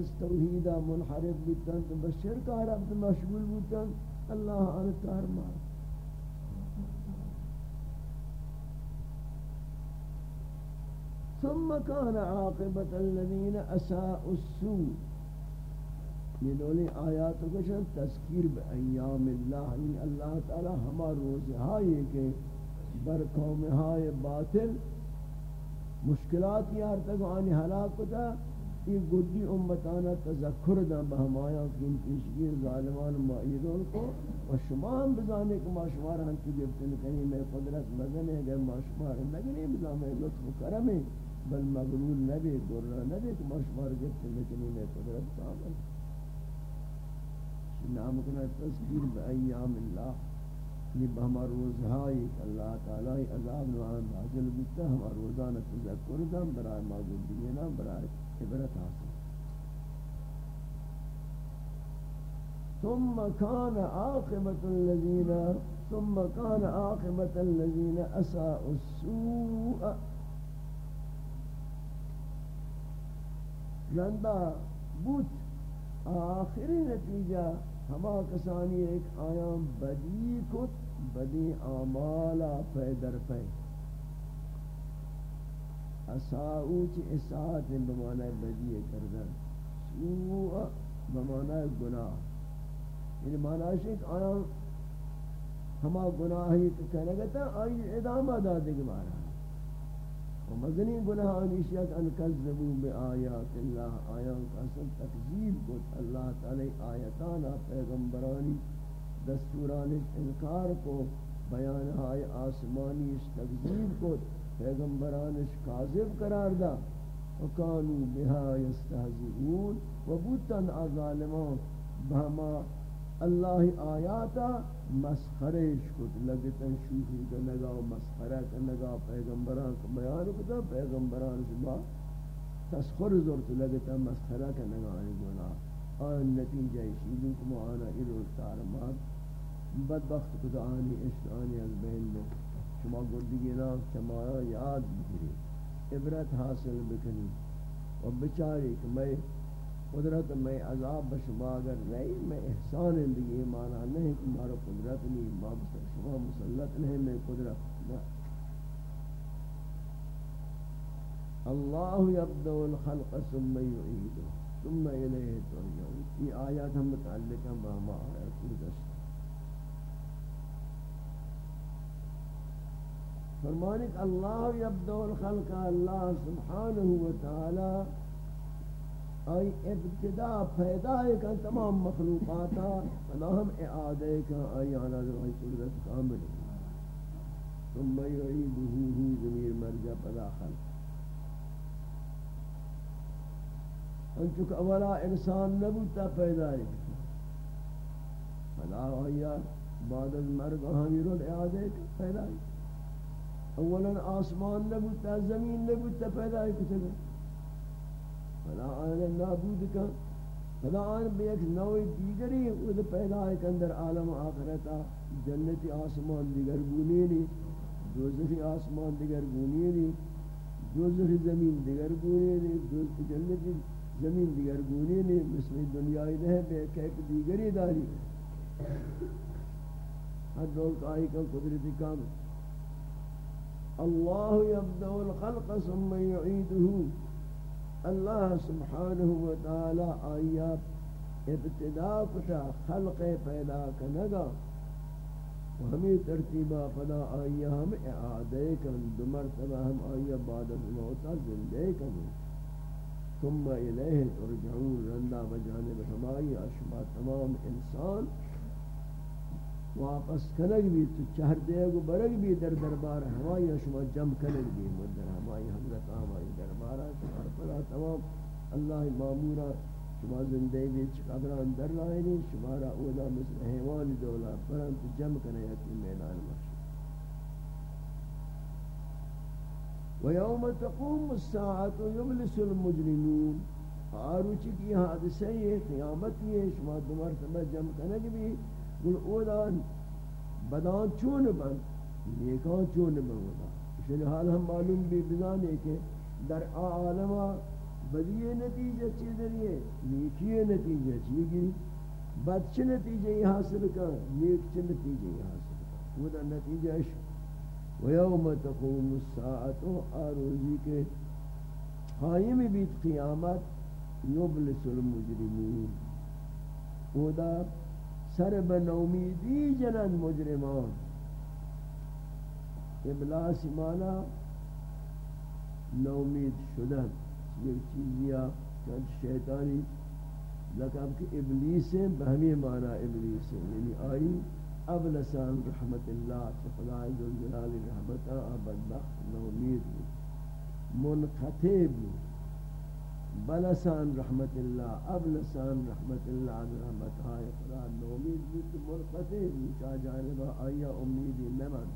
از توحیدہ منحرف بودتن تو بس شرک عرب مشغول بودتن اللہ آن تار مار. ثم كان عاقبة الذين أساءوا السوء. یہ دولی آیات کو شان تذکیر بے ایام اللہ یعنی اللہ تعالی ہما روز ہائے کہ بر قوم ہائے باطل مشکلات یار تک آنی حلاق ہوتا یہ گدی امتانا تذکر دا بہمایا کہ ان پیشگیر ظالمان معیدون کو و شما ہم بزانے کہ ما شمار ہم کی گفتن کنی میں قدرت مزن ہے اگر ما شمار نگنی بزانے لطف و کرم ہے، بل مغلول نبی، گرہ نبی کہ ما شمار گفتن کنی میں قدرت کامل نام کنا تذکیر بے ایام اللہ، یہ بہما روزہائی، اللہ تعالی عذاب نوان حاصل بیتا ہما روزانہ تذکر دا برائے معبود دینا برائے عبرت حاصل۔ ثم كان عاقبة الذين ثم كان عاقبة الذين أساءوا السوء. رندا بوت آخری نتیجہ ہما کسانی ایک آیام بدی کت، بدی آمالا پہ در اساؤ چی اساعت بمعنی بدی کردن، سوء بمعنی گناہ یعنی معنی ہے کہ آیام ہما گناہی کہنے گتا آئی ادامہ دادے کے مارا ومدنی گناہ آنیشیت ان کذبو بی آیات اللہ آیان کا اصل تکذیب کت اللہ تعالی آیتانا پیغمبرانی دستورانی انکار کو بیان آئی آسمانی تکذیب کت پیغمبرانش کاذب قرار دا. وکانو بها یستہزئون وبوتن آظالمان بہما اللہ آیاتا مسخرش کت. لگتن شوخی کا نگا و مسخرہ کا نگا پیغمبران کا بیان کتا، پیغمبران شما تسخر زورت لگتن مسخرہ کا نگا آئی گنا آن نتیجہ شیدن کم، آنا ارو تارمات بدبخت کتا، آنی عشق، آنی از بین دو شما گردگی نا چمایا یاد بگیری، عبرت حاصل بکنی و بچاری کہ میں قدرت میں عذاب بشما اگر نہیں میں احسان زندگی مانا نہیں کہ مارا قدرت نہیں، ما شما مسلط نہیں، میں قدرت اللہ یبدو الخلق ثم یعیدو، ثم الیہ ترجعون. یہ آیات ہم متعلق ہیں بہما آیات دست فرمانے کہ اللہ یبدو الخلق اللہ سبحانہ وتعالی آئی ابتدا پیدا ہے تمام مخلوقاتا فناہم اعادے کہ آئی آنا ذرائی قدرت کامل ثم یعیدہو ہی ضمیر مرجع پدا خلق انچک اولا انسان نبوتا پیدا ہے فلا آئی بعد از مرگ ہمی رول اعادے کہ پیدا ہے اولا آسمان نبوتا زمین نبوتا پیدا ہے۔ کچھ فلا آن نابود کا، فلا آن بے ایک نوع دیگری وہ پیدا ہے کہ اندر عالم آخرتا جنتی آسمان دیگر گونینی دوزخی آسمان دیگر گونینی دوزخی زمین دیگر گونینی دوزخی جنتی زمین دیگر گونینی مثل دنیای نہیں بے ایک دیگری داری۔ ہر دول آئی کا قدرتی کام۔ اللہ یبدو الخلق ثم یعیدہو اللہ سبحانہ و تعالی آیات ابتدا کتا خلق پیدا کنگا. و ہمیں ترتیبہ فدا آیا ہم اعادے کن دو مرتبہ ہم آیا بعد موتا زندے کن ثم الیہ ترجعون، رندہ بجانب ہمائی اشما تمام انسان واپس کنگ بھی تو چہر دے گو، برگ بھی در دربار ہمائی شما جم کنگ بھی مدر ہمائی حضرت ہمائی دربارہ چہر پدا تمام اللہ معمورہ شما زندے بھی چقبران در رائنی شما را اولا مثل حیوان دولا پرن تو جم کنگ یکی میدان مخشی۔ ويوم تقوم الساعة يبلس المجرمون۔ آروچی کی حادثہ یہ، قیامت یہ، شما دو مرتبہ جم کنگ بھی گل اولان بدان چون بند، نیکان چون بند. اس حال ہم معلوم بھی بزانے کہ در عالمہ بدی نتیجہ چی دریئے؟ نیکی نتیجہ چی گی؟ بد چی نتیجہ ہی حاصل کر؟ نیک چی نتیجہ ہی حاصل کر؟ وہ دا نتیجہ شو. ویوم تقوم الساعت آروزی کے قائم بیت قیامت یبلس المجرمین. وہ دا سر بنومیدی جنن مجرمان. ابلاس مانا نومید شدن. یک چیزی چند شیطانی. لکم کہ ابلیس ہیں بہمی مانا ابلیس. ہیں یعنی آئی اب لسان رحمت اللہ خدا ذوالجلال رحمتہ بدبخت نومید منقطع منقطب بلسان رحمت اللہ اب لسان رحمت اللہ رحمت آئے خدا. نومید بھی منقطب چاہ جانبا آیا امیدی نمان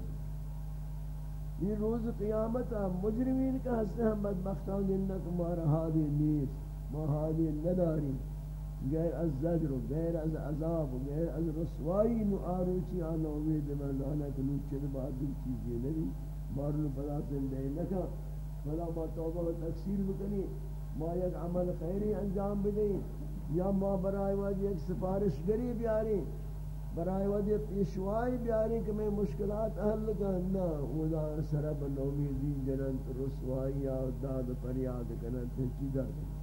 یہ روز قیامت مجرمین کا ہستے ہم بدبختان جنک مارا حادی نیست. ما حادی نداری غیر از زجر و غیر از عذاب و غیر از رسوائی نو آروچی آنا امید مردانا کہ نوچے بعد دل چیزی نبی مارنو پدا زندہ نکا فلا ما توبہ و تکثیر بکنی ما یک عمل خیری انجام بدیں یا ما برای واجی ایک سفارش گری بیاری برای وجہ پیشوائی بیاری کہ میں مشکلات حل کرنا خدا سرب نومیدی جنن رسوائی یا داد فریاد کرن تنچیدہ کرنا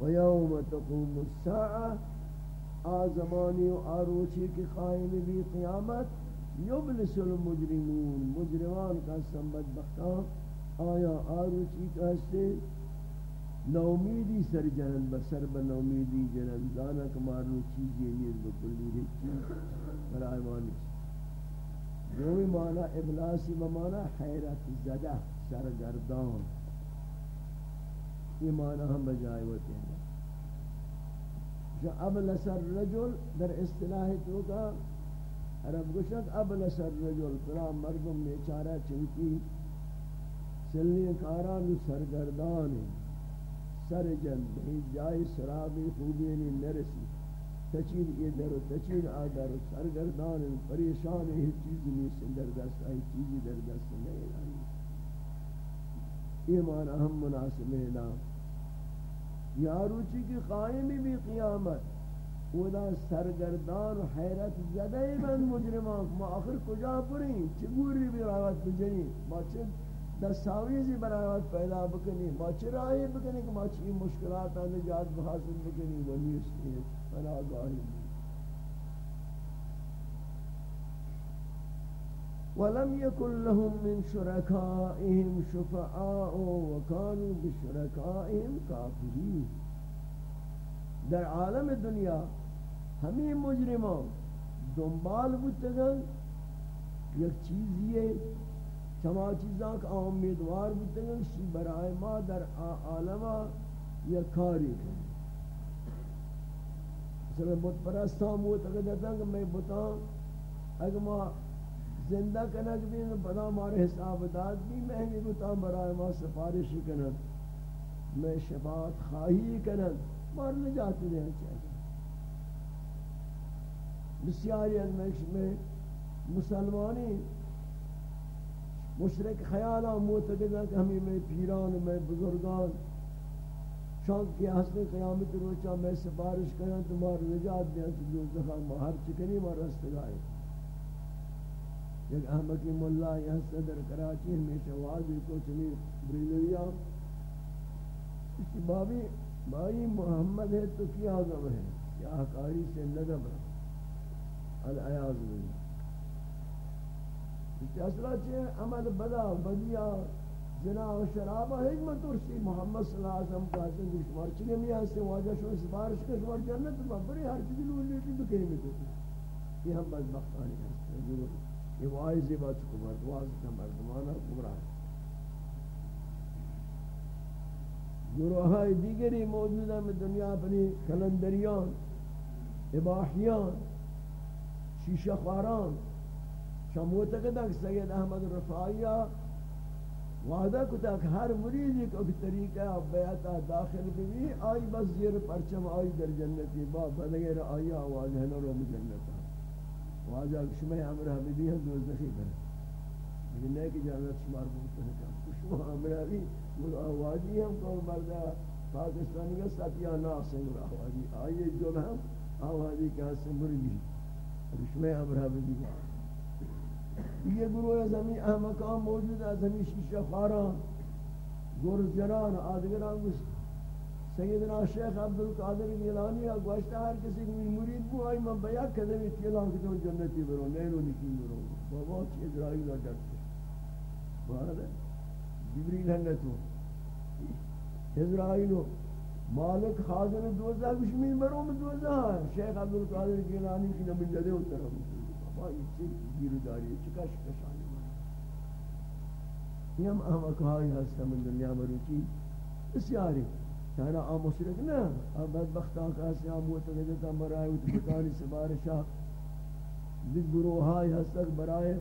ویوم تقوم الساعة آزمانی و آروچی کی قائم بھی قیامت، یبلس المجرمون. مجرمان کا سنبت بختان آیا آروچی کا ہستے نومیدی سر جنن بسر ب نومیدی جنن. دانا کمارو چیزی یہ بکلی رچی برای مانی دومی مانا ابلاسی بمانا حیرت زدہ سرگردان. یہ مانا ہم بجائے ہوتے ہیں. جو ابلس الرجل در اصطلاح تو کا، عرب گشت ابلس الرجل فلا مردم بیچارہ چنکی سلنی کاران سرگردان سر جند ہی جائے سرابی خوبی نہیں نرسی۔ تچین یہ در و تچین آدر سرگردان پریشان ہی چیز نہیں سندر دست آئی چیزی در دست نہیں آئی۔ یہ معنی ہم مناسب ہے نا۔ یاروچی کی قائمی بھی قیامت۔ ودا سرگردان و حیرت زدہ من مجرمان، ما آخر کجا پریں چگوری بھی راوت بجنی ما چند دستاویزی برایات پیدا بکنی ما چرایی بکنی کہ ما چی مشکلات آنے جات بحاصل بکنی؟ و نیستی فلا گاہی ولم يكن لهم من شركائهم شفعاء وكانوا بشركائهم كافرين در عالم دنیا ہمیں مجرمان دنبال بودتگن یک چیزی چما چیزاں کا امیدوار بودتے شی برائے ما در عالمہ یا کاری کریں مثلا بت پرستان موت اگر دیتا کہ میں بتاؤں اگر ما زندہ کنک بھی بدا مارے حساب داد بھی میں بھی بتاؤں برائے ما سفارش کنک میں شفاعت خواہی کنک مار نجات دیں چاہیے. بسیاری انمیش میں مسلمانی مشرک خیالا معتقد ہیں کہ ہمیں میں پیران، میں بزرگان شان کی حسن قیامت روچا میں سفارش کریں تمہار نجات دیں تو دوزخہ ہر چکنی ما رستگائی ایک احمقی ملا یہ صدر کراچی ہمیشہ واضح کو چلی بریلویا اس بابی بھائی محمد ہے تو کیا غم ہے؟ کیا حقاری سے ندم ہے؟ العیاض باللہ۔ اصلا چھے عمل بدا بدیا زنا و شرابہ حکمت ترسی محمد صلی اللہ علیہ وسلم کا حسن دشمار چلے میں ہستے واجہ شو سبارش کا شمار جنت بری ہر چیز لوگ لیتی تو کہیں میں تو یہ ہم بدبخت آنے ہستے ضرور یہ وائزی بات کو مرد واضح کا مردمانا گمراہ گروہائی دیگری موجود ہیں، میں دنیا اپنی کلندریان اباحیان شیشہ خواران خاران شموت کہ سید احمد رفاعیہ وعدہ کتا کہ ہر مریض کو ایک طریقہ بیعتا داخل بھی آئی بس زیر پرچم آئی در جنتی، با بنگر آئی آواز ہے نرو جنتا واجہ شمع امرہ بھی ہے دوزخی کرے لیکن نہیں کہ جانت شمار بولتے ہیں کہ شما امراوی وہ آوازی ہم کو مردہ پاکستانی کا ستیہ ناسنگ آوازی. آئیے جو ہم آوازی کا سے مرگی رشمہ امراوی بھی یہ گروہ زمین احمقان موجود ہے زمین شیشہ خاران گرزجران آدگران گوشت سیدنا شیخ عبدالقادر گیلانی ہے گوشتا ہر کسی کو مرید بو آئی من بیا کدمی تیلان کی جنتی برو، نیرو نکی برو. بابا چی ادرائی نہ ڈرتے بارد؟ ہے جبریل ہنگے تو. مالک خازن دوزہ کشمین برو میں دوزہ ہے شیخ عبدالقادر گیلانی کی نمین جدے اتر ہم بابا یہ چیز گیرو داری چکا شکشانی یہ ہم احمق ہستا من دنیا مروچی بسیاری چاہنا آم مشرک نہ اب بدبختان کا ہستی آم ہوتا کہ جتا مرائے ہوتا بکانی سبارشا دیکھ گروہائی ہستک برائے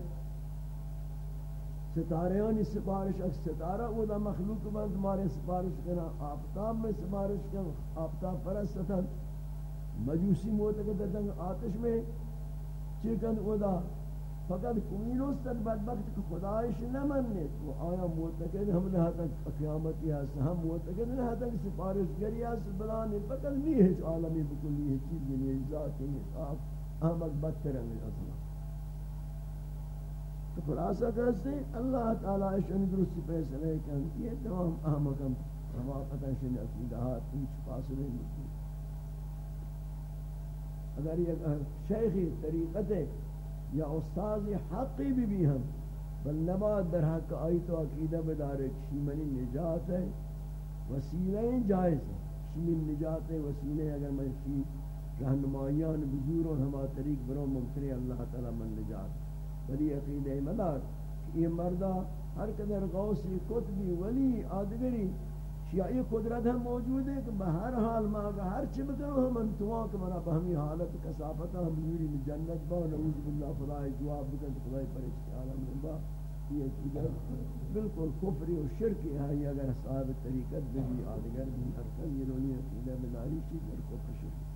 ستاریانی سپارش اک ستارہ وہ دا مخلوق بند مارے سپارش کنا آفتاب میں سپارش کنا آفتاب پرستتن مجوسی موتا کہ دتنگ آتش میں چکن او دا فقط کوینوس تک بدبخت کہ خدایش نہ مننے آیا معتقد ہم نے تک قیامت یا ہم معتقد نہ تک سفارش گری اس بلان فقط نہیں ہے عالمی بکلی ہے چیز نہیں ذات ہے آپ احمد بدتر ہے اصلا. تو خلاصہ کہتے اللہ تعالی شان درست فیصلے کن. یہ تمام احمقم. ہم پتہ شن عقیدہ ہیچ فاصلے نہیں اگر یہ شیخی طریقت ہے یا استاد حقی بھی بھی ہم، بل نباد در حق آئی تو عقیدہ بدارے کشی منی نجات ہے، وسیلہ جائز ہے۔ کشی نجات ہے، وسیلہ اگر میں کی رہنمائیان بزور اور ہما طریق برو ممکن اللہ تعالی من نجات بلی عقیدہ مدار یہ مردہ ہر قدر غوثی کتبی ولی آدگری یہ قدرت ہم موجود ہے کہ بہر حال ما اگر ہر چی بکنو ہم انتوان کہ منا بہمی حالت کسافتا ہم نوری میری جنت با نعوذ باللہ، خدای جواب بکن خدای پرشتی عالم با یہ چیزیں بالکل کفری و شرکی ہے، یہ اگر صاحب طریقت بھی بھی آدگر بھی ہر یہ رونی عقیدہ بناری چیز اور کفر شرکی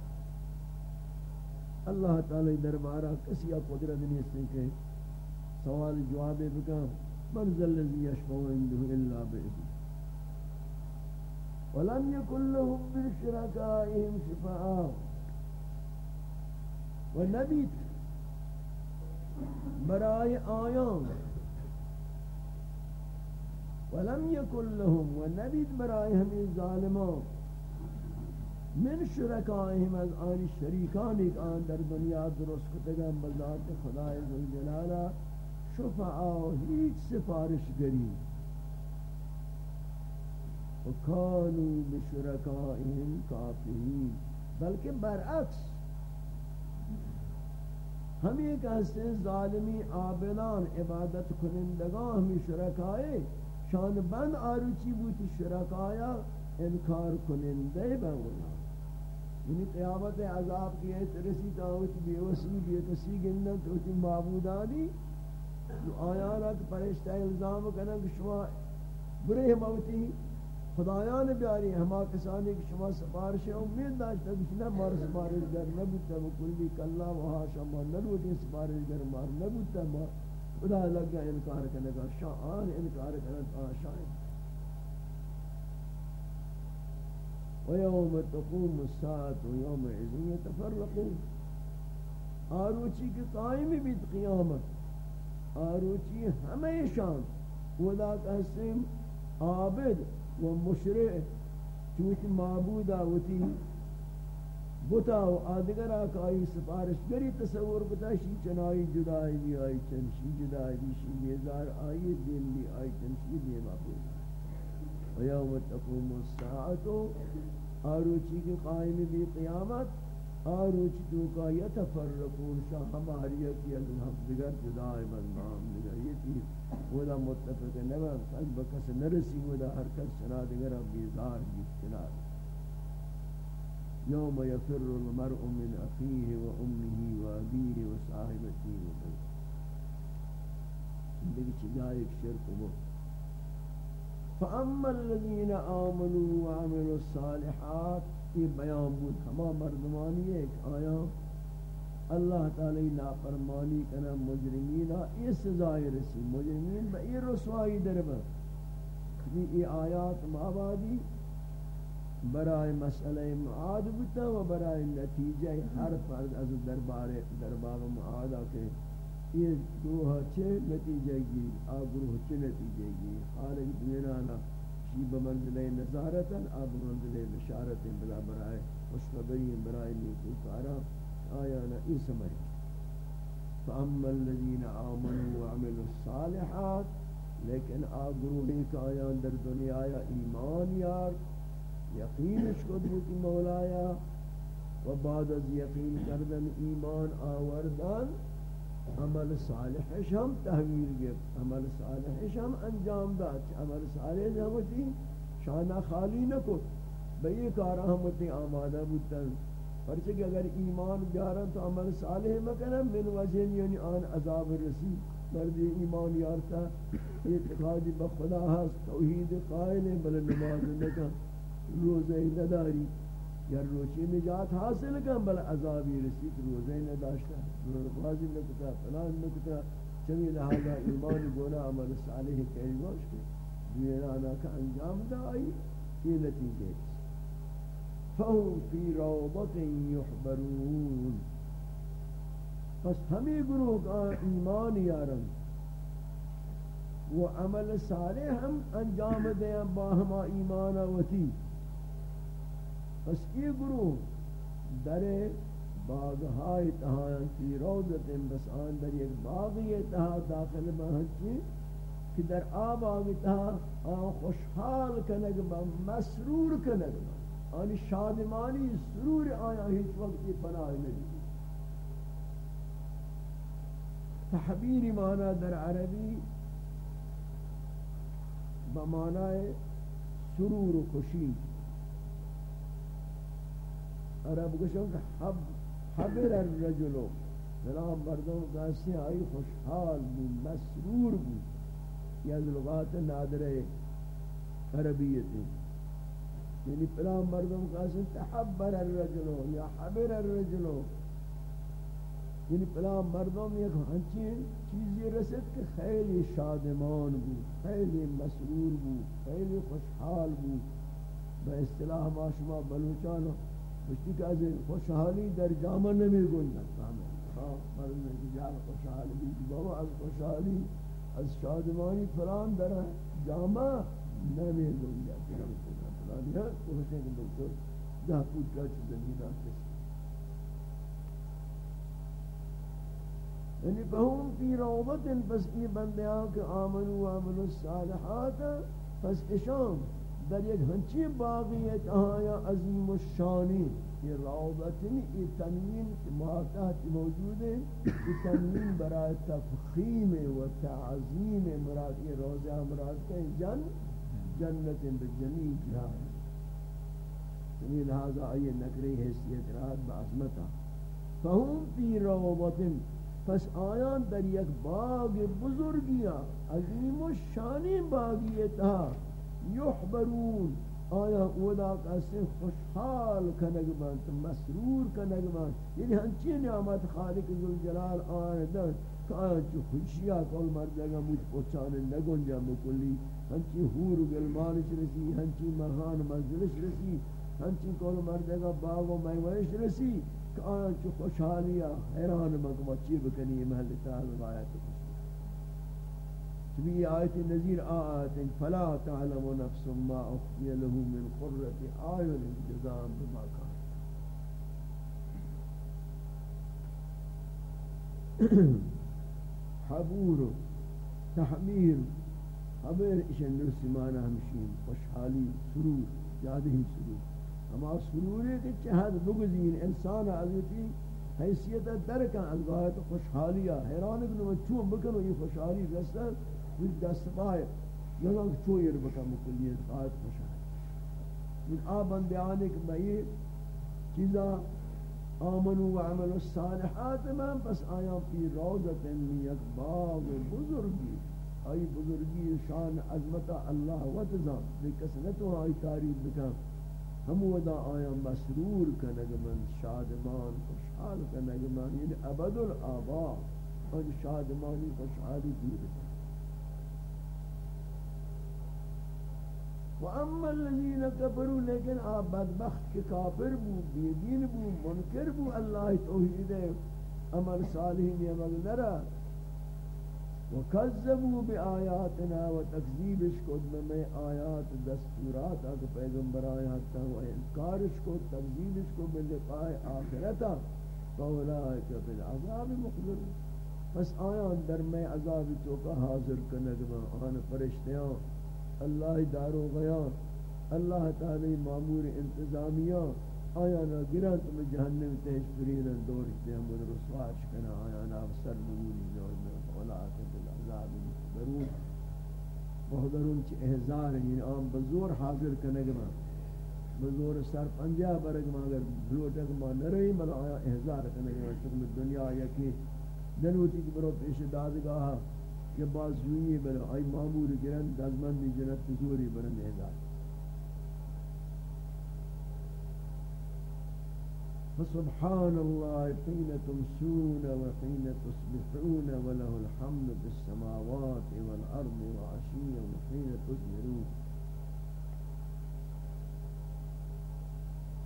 اللہ تعالی دربارہ کسی قدرت نہیں اس کہ سوال جواب بکن، من ذل الذي يشفع عنده الا باذنه ولم يكن لهم من شركائهم شفاء ونبيت برای آیان. ولم يكن لهم ونبيت برای همین ظالمان. من شرکائهم از آن شریکان ایک آن در دنیا درست کتگم بذات خدای ذوالجلالہ شفعا هیچ سفارش گری وكانوا بشركائهم كافرين بلکہ برعکس، ہم یہ کہتے ہیں ظالمی عابدان، عبادت کنندگان، ہمیں شرکائے، شان بند آروچی بوتی شرکایا، انکار کنندے بنگونا یعنی قیامت عذاب کی ایت رسی تاوت بے وسی بے کسی گندن توتی معبودانی، جو آیانا کہ پرشتہ الزام کرنا کہ شما برے موتی خدایان بیاری، ہما کسانی کہ شما سفارش امید داشتا کہ نہ مار سفارش در نبوتا بکلی کلا وہا شما نلوٹی سفارش در مار نبوتا ما خدا لگا انکار کرنے کا شاہان انکار کرنے کا شاہن ويوم تقوم الساعة ويوم إذن يتفرقون آروچی کی قائم بھی قیامت. آروچی ہمیشان ودا قسم عابد. و مشرع چوت معبودا آوتی بتا و آدگر آکائی سفارش گری تصور بتا، شی چنائی جدائی دی، آئی چن، شی جدائی دی، شی بیزار، آئی دین دی، آئی چن، شی دیما بیزار. و یوم تقوم الساعتو، آروچی کی قائم بھی قیامت آروچ تو کا یتفرقون شاہ ہماری کی اللہ دیگر جدائی بندام دیگر یہ چیز ودا متفق نبا سج بکس نرسی ودا ہر کس سنا دیگر بیزار بیت کنار یوم یفر المرء من اخیه و امه و ابیه و صاحبته و بنیه دیگه چی جای ایک شرک و فاما الذين آمنوا وعملوا الصالحات یہ بیان بود، ہما مردمانی ایک آیا، اللہ تعالی نافرمانی کنا مجرمین اس سزائے رسی، مجرمین با ای رسوائی دربا یہ آیات مابادی برائے مسئلہ معاد بتا و برائے نتیجہ ہر فرد از دربار دربار معاد کے یہ گروہ چھ نتیجہ گی آ گروہ چھ نتیجہ گی خالق دینانا شی بمنزلہ نظارتا، آب منزلہ بشارت بلا برائے خوشخبری برائے نیکو کارا آیانا ای سمجھ۔ فاما الذين آمنوا وعملوا الصالحات، لیکن آ گروہی کا آیان در دنیا یا ایمان یار، یقینش کو بوتی مولایا. و بعد از یقین کردن ایمان آوردن عمل صالحش ہم تحویل گفت عمل صالحش ہم انجام داد. عمل صالح ہوتی شانہ خالی نہ کو بئی کار ہوتی آمادہ بودتن پرچہ کہ اگر ایمان بیارن تو عمل صالح مکنن من وجہ یعنی آن عذاب رسی مردی ایمان یارتا، اعتقادی بخدا ہست توحید قائل، بل نماز نکن. روزے نداری. یا روچی نجات حاصل کن، بل عذابی رسید روزے نداشتا نمازی نکتا، فلان نکتا. چمی لہذا ایمان گونا عمل صالح کہی گوش کے دیرانا کا انجام دائی یہ نتیجے فهم فی روضت یحبرون. پس ہمیں گروہ کا ایمان یارن. وہ عمل صالح ہم انجام دیں با ہما ایمان وتی پس یہ گروہ در باغهای تہاں کی روزت بس آن در ایک باغی تہا داخل بہنچی کہ در آب آگی تہا آن خوشحال کنگ با، مسرور کنگ با۔ آن شادمانی سرور آیا ہیچ وقتی پناہ نبی تحبیر معنی در عربی بمعنی سرور و خوشی۔ عرب گوشن کہ حب حبر الرجل فلان مردم کاسی آئی خوشحال بو مسرور بو یہ لغات نادر عربیت. یعنی فلان مردم کاسی تحبر الرجل یا حبر الرجل یعنی فلان مردم یک ہنچی چیزی رسد کہ خیلی شادمان بو خیلی مسرور بو خیلی خوشحال بو با اصطلاح ما شما بلوچانو مشتی کہ از خوشحالی در جامع نمی گنجد ہاں مرد میں کہ خوشحالی بھی بابا از خوشحالی از شادمانی فلان در جامع نمی گنجد فلان ہے تو حسین دکتر جہاں پوچھ چیز زمین آتے یعنی فہم فی روضت پس ای بندیاں کہ آمنوا وعملوا الصالحات پس اشام در یک ہنچی باغیت آیا عظیم الشانی یہ روضتنی یہ تنوین ماتحت موجود ہے یہ تنوین برای تفخیم و تعظیم مراد یہ روضہ مراد کہیں جن جنت بجنی جہاں یعنی لہذا آئیے نکری حیثیت رات بعظمتا فہم فی روضتن پس آیان در یک باغ بزرگیا عظیم الشانی باغیتا یحبرون آیا اودا کسی خوشحال کنگ بانت مسرور کنگ بانت یعنی ہنچی نعمت خالق ذوالجلال آن دن کہ آیا چو خوشیا کل مردگا مجھ پوچھانے نگنجا مکلی؟ ہنچی حور گلمانش رسی، ہنچی مرحان منزلش رسی، ہنچی کل مردگا باغ و میوانش رسی، کہ آیا چو خوشحالیا حیران مکمہ چی بکنی محل تعالی آیت کو بھی آیت نظیر آیت فلا تعلم نفس ما اخفی له من قرۃ اعین جزاء بما کان. حبور، تحمیر حبیر اشن نرسمان ہمشین، خوشحالی، سرور جادہی سرور. اما سرور ہے کہ چہد بگزین انسان عزیزی حیثیت درکن از غایت خوشحالیہ حیران کنو چون بکنو یہ خوشحالی رسل پھر دست پائے یہاں چوئر بکا مکلیت آیت خوشا ہے من آ بندے آنے کہ بھئی چیزا آمنوا وعملوا الصالحات من، پس آیا فی روضت من یک باغ بزرگی؟ آئی بزرگی شان عظمت اللہ و تزام. لیکس نتو آئی تعریف بکا ہم ودا آیا مسرور کنگ من، شادمان خوشحال کنگ من. یعنی ابد الآبا ان شادمانی خوشحالی دور. ہے واما الذين كفروا، لیکن آپ بدبخت کے کافر بو، بے دین بو، منکر بو، اللہ توحید عمل صالح نعمت نرا. وکذبوا بآیاتنا وتکذیبش کو میں آیات دستورات اگ پیغمبر آیات تا و انکارش کو تکذیبش کو بلقاء آخرتا، فاولائک فی العذاب مخبر پس آیان در میں عذاب تو کا حاضر کنگ آن فرشتیاں اللہ دارو غیا اللہ تعالی معمور انتظامیہ آیا نا گرا تم جہنم تیش برین دور تے ہم رسواش کنا، آیا نا سر نوری جو ولا بالعذاب ضرور محضرون چ احزار یعنی عام بزور حاضر کنے گما بزور سر پنجا برگ ما اگر بلوٹک ما نرئی مل آیا احزار کنے گما چکم دنیا یکی۔ دنوتی کی برو پیش دادگاہ کہ بعض جوئی بلا آئی معمور گرن دزمندی جنت تزوری برن احزار فسبحان الله حين تمسون وحين تصبحون وله الحمد في السماوات والأرض وعشيا وحين تظهرون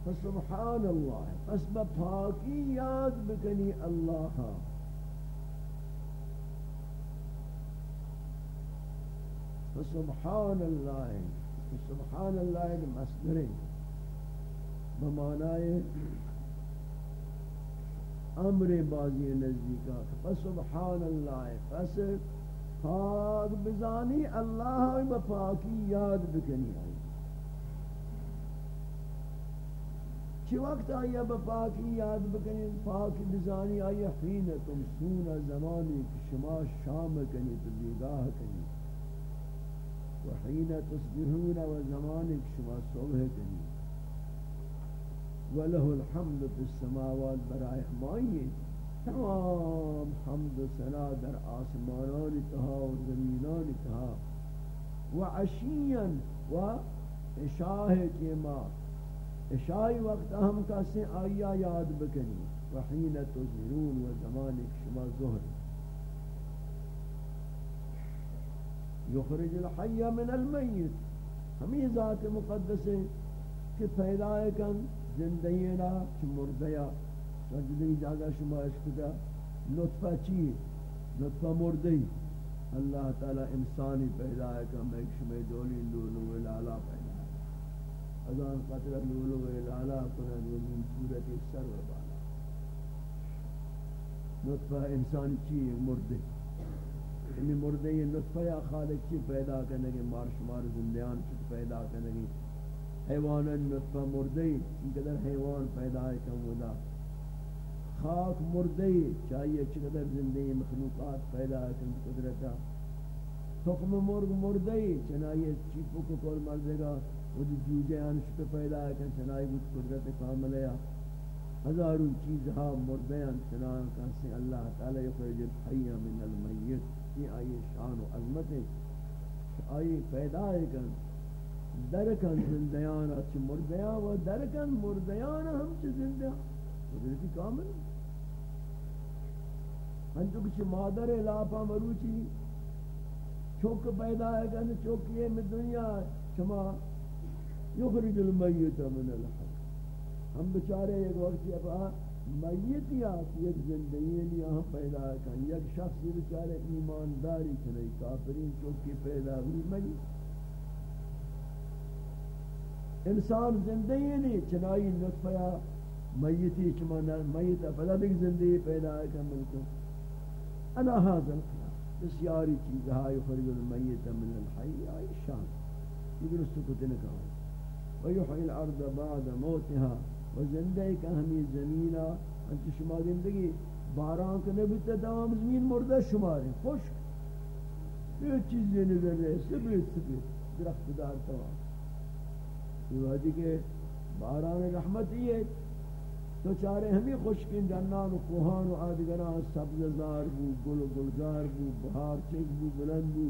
فسبحان الله. فسب پاکی یاد بکنی اللہ فسبحان الله فسبحان الله المصدر بمعنى امر بازی نزدیکا فسبحان اللہ فس پاک بزانی اللہ بپاکی یاد بکنی آئی۔ چی وقت آیا بپاکی یاد بکنی پاک بزانی آیا حین تم سون زمانی شما شام کنی تو بیگاہ کنی۔ وحین تصبحون و زمانی شما صبح کنی وله الحمد في السماوات برائے ہمائی تمام حمد و سنا در آسمانان تہا و زمینان تہا و عشیاً و اشاہ کے ما اشاہی وقت ہم کسی آیا یاد بکنی. وحین تظہرون و زمانک شما ظہر یخرج الحی من المیت. ہمیں ذات مقدس کہ پیدا کن زندگینا چی مردیا وجدی جاگا شما اشکتا نطفہ چی؟ نطفہ مردی اللہ تعالی انسانی پیدا ہے کہ میں شما دولی لولو لالا پیدا ازان قطر لولو لالا کنن ومن صورت سر و بالا. نطفہ انسانی چی؟ مردی یعنی مردی نطفہ یا خالق چی پیدا کرنے گے مار شمار زندیان چی پیدا کرنے گے حیوان نطفہ مردی قدر حیوان پیدا ہے کم ودا خاک مردی چاہیے چقدر زندگی مخلوقات پیدا ہے کم قدرتا تخم مرگ مردی چنائیے چیپو کو کول مردے گا۔ وہ جوجے انش پہ پیدا ہے کم چنائی بود قدرت کامل ہے۔ ہزاروں چیز ہاں مردے ان چنان کہتے اللہ تعالی یخرج الحی من المیت۔ یہ آئی شان و عظمت ہے آئی پیدا ہے کم درکن زندیان اچھ مردیان و درکن مردیان ہم چھ زندیان قدرتی کامل ہنچو کچھ مادر لاپا مروچی۔ چوک پیدا ہے کہ چوک میں دنیا شما یخرج المیت من الحق۔ ہم بچارے ایک وقت اپا میت یا یک زندگی یعنی یہاں پیدا ہے یک شخص بچارے ایمانداری کنی کافرین چوکی پیدا ہوئی میت انسان زندگی یعنی نہیں چنائی نطفہ میتی چما میت فلا بھی زندگی پیدا ہے کہ ملکو انا حاضر بسیاری چیز ہائی خرج المیت من الحی آئی شان. یہ درست کو تنکا ویحی الارض بعد موتها. و زندگی کا ہمیں زمینہ انت شما زندگی باران کے نبیت دوام زمین مردہ شماری خوشک یہ چیز چیزیں نظر رہے سبیت سبیت درخت دار توام یہ وادی کے باران رحمت یہ تو چارے ہمیں خوشکین جنان و کوہان و آدگران سبز زار بو، گل و گلزار بو، بہار چک بو، بلند بو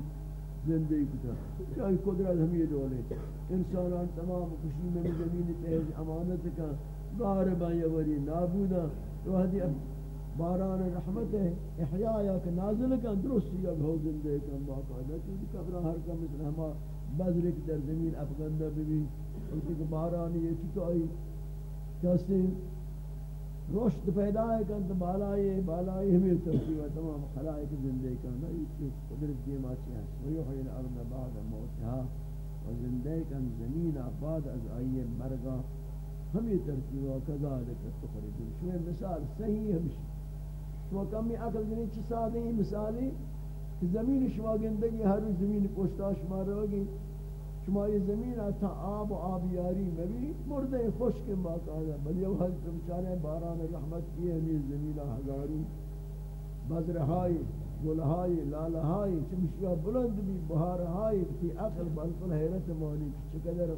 زندگی کتا چاہی قدرت ہمی دولے انسانان تمام کشی میں زمین تحج امانت کا غاربا یوری نابودا تو حدی باران رحمت ہے. احیاء یا کہ نازل کا درستی یا گھو زندگی کا باقاعدہ چیزی قبرہ ہر کا مثل ہما بذرک در زمین افغندہ بھی اسی کہ باران یہ چکا آئی کسی رشد پیدا ہے کہ انت بالائی بالائی ہمیں ترسیوہ تمام خلائق زندگی کا نہیں قدرت دیما چاہے ویحی الارض بعد موتها و زندگی کا زمین بعد از آئی مرگا ہمیں ترسیوہ کذالک تخرجون شوئے مثال صحیح ہمشی شما کمی عقل جنی چی سادہ ہی مثالی کہ زمین شما گندگی، ہر زمین پوشتا شما روگی شما یہ زمین تا آب و آبیاری مبی مردے خشک باقاعدہ بل یو حل تمچارے باران رحمت کی ہمیں زمین ہزاروں بذرہائی گلہائی لالہائی چمشیا بلند بھی بہارہائی تی عقل بلکل حیرت مانی چقدر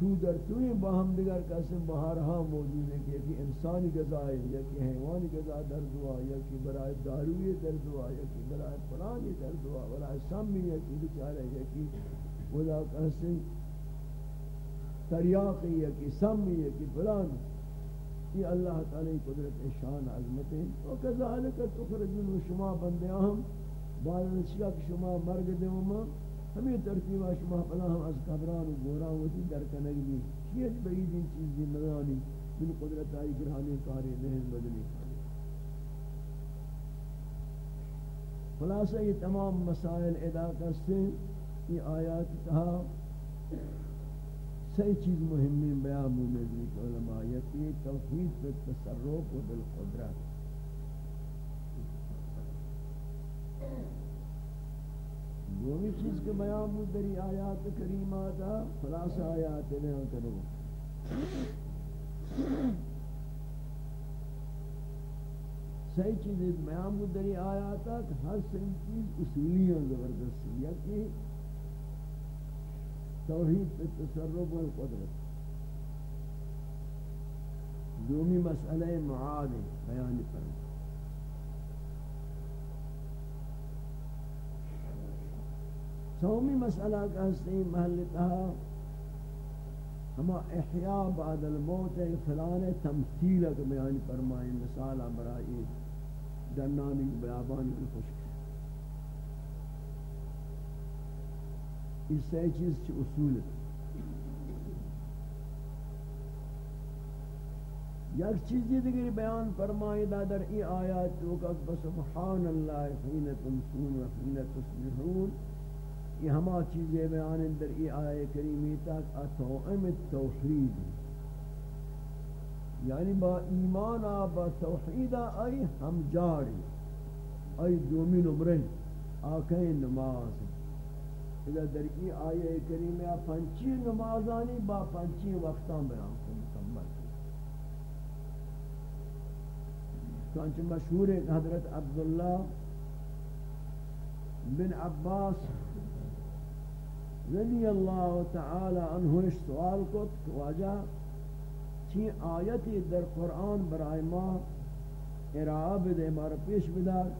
تو در توی با ہم دیگر قسم بہارہا موجود ہے کہ یکی انسانی غذا ہے، یکی حیوانی غذا در دعا یا یکی برائے داروی در دعا یا یکی برائے فلانی در دعا برائے سمی یکی بچارے یکی ولا کہتے تریاقی ہے کہ سمی ہے کہ فلان یہ اللہ تعالی قدرت شان عظمت ہے۔ و کذالک تخرجون شما بندیاں ہم بعد نشیا کہ شما مرگ دیو ما ہمیں ترتیبہ شما فلاں ہم از قبران و گوران و در کنگ بھی یہ بڑی دین چیز دی مدانی من قدرت آئی گرہانے کاری نہیں بدنی خلاصہ یہ تمام مسائل ادا کرتے ہیں۔ یہ آیات تہا سی چیز مهمی بیان بودنے کہ علماء. یکی توحید پر تصرف و بالقدرت. دومی چیز کے بیان بود دری آیات کریمات خلاص آیات بیان کرو صحیح چیز بیان بود دری آیات ہر صحیح چیز اصولی اور زبردست یکی توحيد تصرف و والقدرة. دومي مسألة معادة بیان فرد سومی مسئلہ کا حسنی محل کہا ہما احیاء بعد الموت فلان تمثیل بیان فرمائیں مثالہ برائی جنانی بیابانی کی اس سے چیز چی اصول ہے یک چیزی دیگر بیان فرمائی دا در ای آیات تو کہ سبحان اللہ حین تمسون و حین تصبحون یہ ہما چیزیں بیان در ای آیات کریمی تک اتوئم التوحید یعنی با ایمان با توحید ای ہم جاری ای دومی نمرے آکین نماز اذا در ای آیه کریمه پنچی نمازانی با پنچی وقتان بیان کو مکمل. چانچہ مشہور ہے حضرت عبداللہ بن عباس رضی اللہ تعالی عنہ سوال کو واجہ چی آیتی در قرآن برای ما ارعاب دے مارا پیش بدار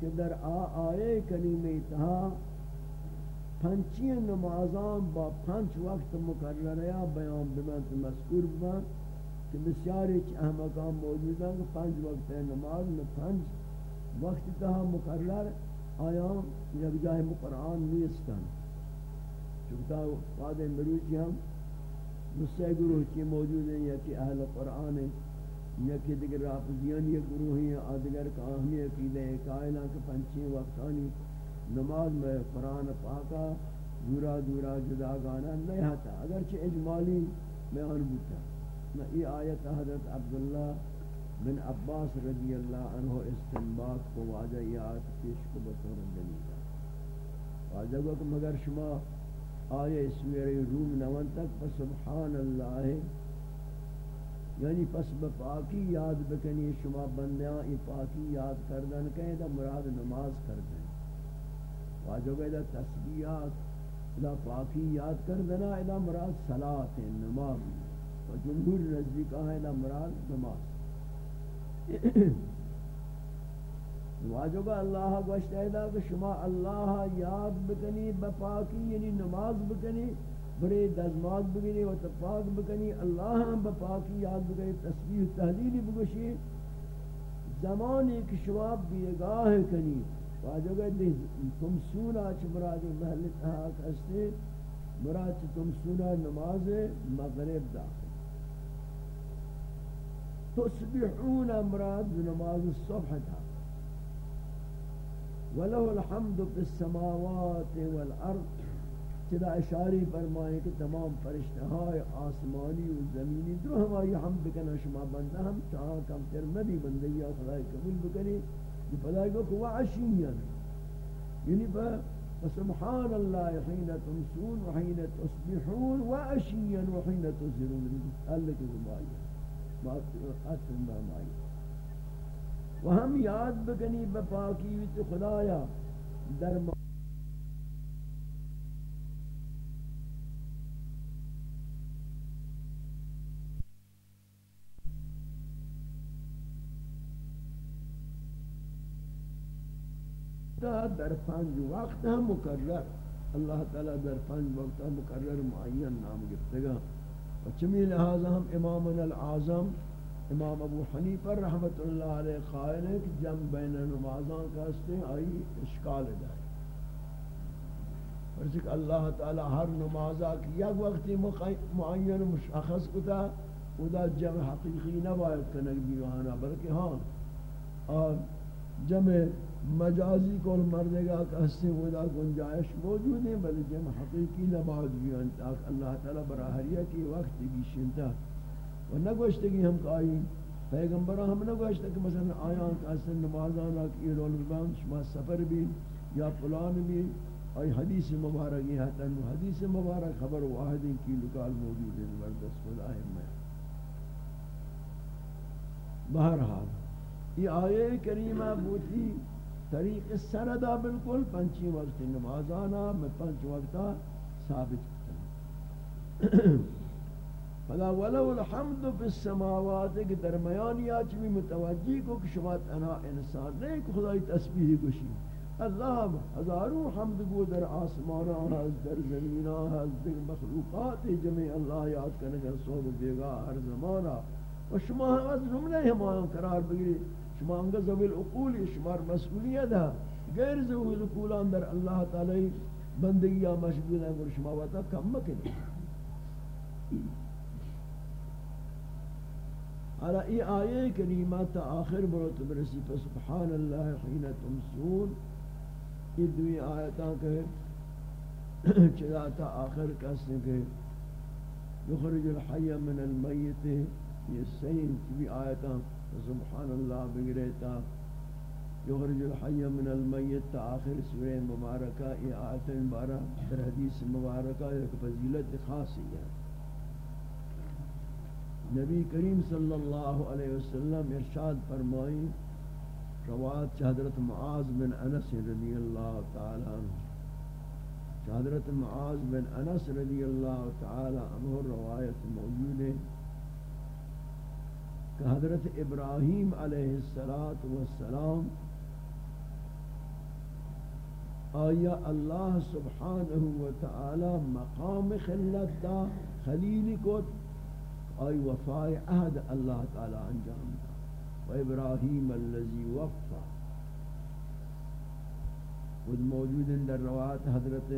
کہ در آ آیے کریمه تہا پنچی نمازان با پنچ وقت مقرر یا بیان بمانت مذکور بمان کہ بسیاری چی احمقان موجود ہیں کہ پنچ وقت نماز میں پنچ وقت تہا مقرر آیا یک جائے مقرآن نیستن. چونکہ بعد مروچی ہم دوسرے گروہ چی موجود ہیں یا کہ اہل قرآن ہیں یا کہ دیگر رافضیان یا گروہ ہیں، آدگر کا اہمی عقیدہ ہے قائلہ کہ پنچی وقتانی نماز میں قرآن پاکا دورا دورا جدا گانا نہیں ہتا اگرچہ اجمالی میں ان بوتا میں یہ آیت حضرت عبداللہ بن عباس رضی اللہ عنہ استنباط کو واجہ یہ آیت پیش کو بطور دلیل واجہ کو کہ مگر شما آئے سویر روم نوان تک سبحان اللہ یعنی پس بپاکی یاد بکنی، شما بندیاں ای پاکی یاد کردن کہیں دا مراد نماز کردن۔ واجب ہے تسبیحات ادا پاکی یاد کر دینا ادا مراد صلاة نماز و جمہور نزدیک ہے ادا مراد نماز۔ واجو کا اللہ گوشت ایدا کہ شما اللہ یاد بکنی، بپاکی یعنی نماز بکنی، بڑے دزماز بکنی و تپاک بکنی، اللہ ہم بپاکی یاد بکنی، تسبیح تحلیلی بگوشی۔ زمانی کہ شما بیگاہ کنی واجو کا تم سونا چھ مراد محل تحاک ہستے مراد تم سونا نماز مغرب داخل۔ تصبحون مراد نماز الصبح تھا وله الحمد في السماوات والارض۔ چدا اشاری فرمائے کہ تمام فرشتہائے آسمانی و زمینی درو ہماری حمد کنا شما بندہ ہم، چاہاں کم تر مدی بندگی خدای قبول بکنی۔ یہ کو کوا عشیاں یعنی فسبحان اللہ حین تمسون وحین تصبحون و وحین و اللہ کی زمائی بات اتن بہمائی و ہم یاد بکنی بپاکی ویت خدایا درمان در در پنج وقت ہم مقرر. اللہ تعالی در پنج وقت مقرر معین نام گفتگا و چمی لہذا ہم امامنا العظم، امام ابو حنیفہ رحمت اللہ علیہ قائل ہے کہ جم بین نمازاں کا اس نے آئی اشکال جائے فرض کہ اللہ تعالی ہر نمازہ کی یک وقتی معین مشخص کتا ادا جمع حقیقی نباید کنگ بیوانا بلکہ ہاں اور جمع مجازی کو مردے گا کہ اس سے ادا گنجائش موجود ہے، بلکہ جمع حقیقی نباید بیوانا تاکہ اللہ تعالی براہریہ کی وقت بھی شنتا و نگوشتے کہ ہم کائی پیغمبرہ ہم نگوشتے کہ مثلا آیان کا سن نمازانا کی رول بان شما سفر بھی یا پلان بھی۔ آئی حدیث مبارک، یہ ہے حدیث مبارک خبر واحد کی لکال موجود ہے زبردست خدا ہے میں۔ بہرحال، یہ آیے کریمہ بوتی طریق سندہ بالکل پنچی وقت نمازانا، میں پنچ وقتا ثابت کرتا فلا ولو الحمد في السماوات کے درمیان یا چمی متوجی کو کہ شما تنا انسان نہیں کہ خدای تسبیح گوشی۔ اللہ ہزاروں حمد گو در آسمانا ہز در زمینا ہز در مخلوقات جمع اللہ یاد کرنے کا صحب بیگا ہر زمانا و شما ہز نمنے ہمان قرار بگیری شما انگا زویل اقولی شمار مسئولیت ہے غیر زویل اقولان در اللہ تعالی بندگی یا مشغول ہیں اور شما وطا کم مکنی على ای آیه کریمه تا آخر برات برسی فسبحان الله حين تمسون. یہ دوی آیتاں کہ چلا تا آخر کسنے کہ، یخرج الحی من المیت، یہ سین بھی آیتاں سبحان اللہ بگریتا یخرج الحی من المیت تا آخر سورہ مبارکہ، یہ آیت مبارکہ در حدیث مبارکہ ایک فضیلت خاصی ہے۔ نبی کریم صلی اللہ علیہ وسلم ارشاد فرمائی، روایت حضرت معاذ بن انس رضی اللہ تعالی عنہ۔ حضرت معاذ بن انس رضی اللہ تعالی عنہ روایت موجود ہے۔ کہ حضرت ابراہیم علیہ السلام والسلام آیا اللہ سبحانہ وتعالی مقام خلت دا، خلیل کو آئی وفاء عہد اللہ تعالی انجام دا۔ و ابراہیم اللذی وفا۔ خود موجود در روایت حضرت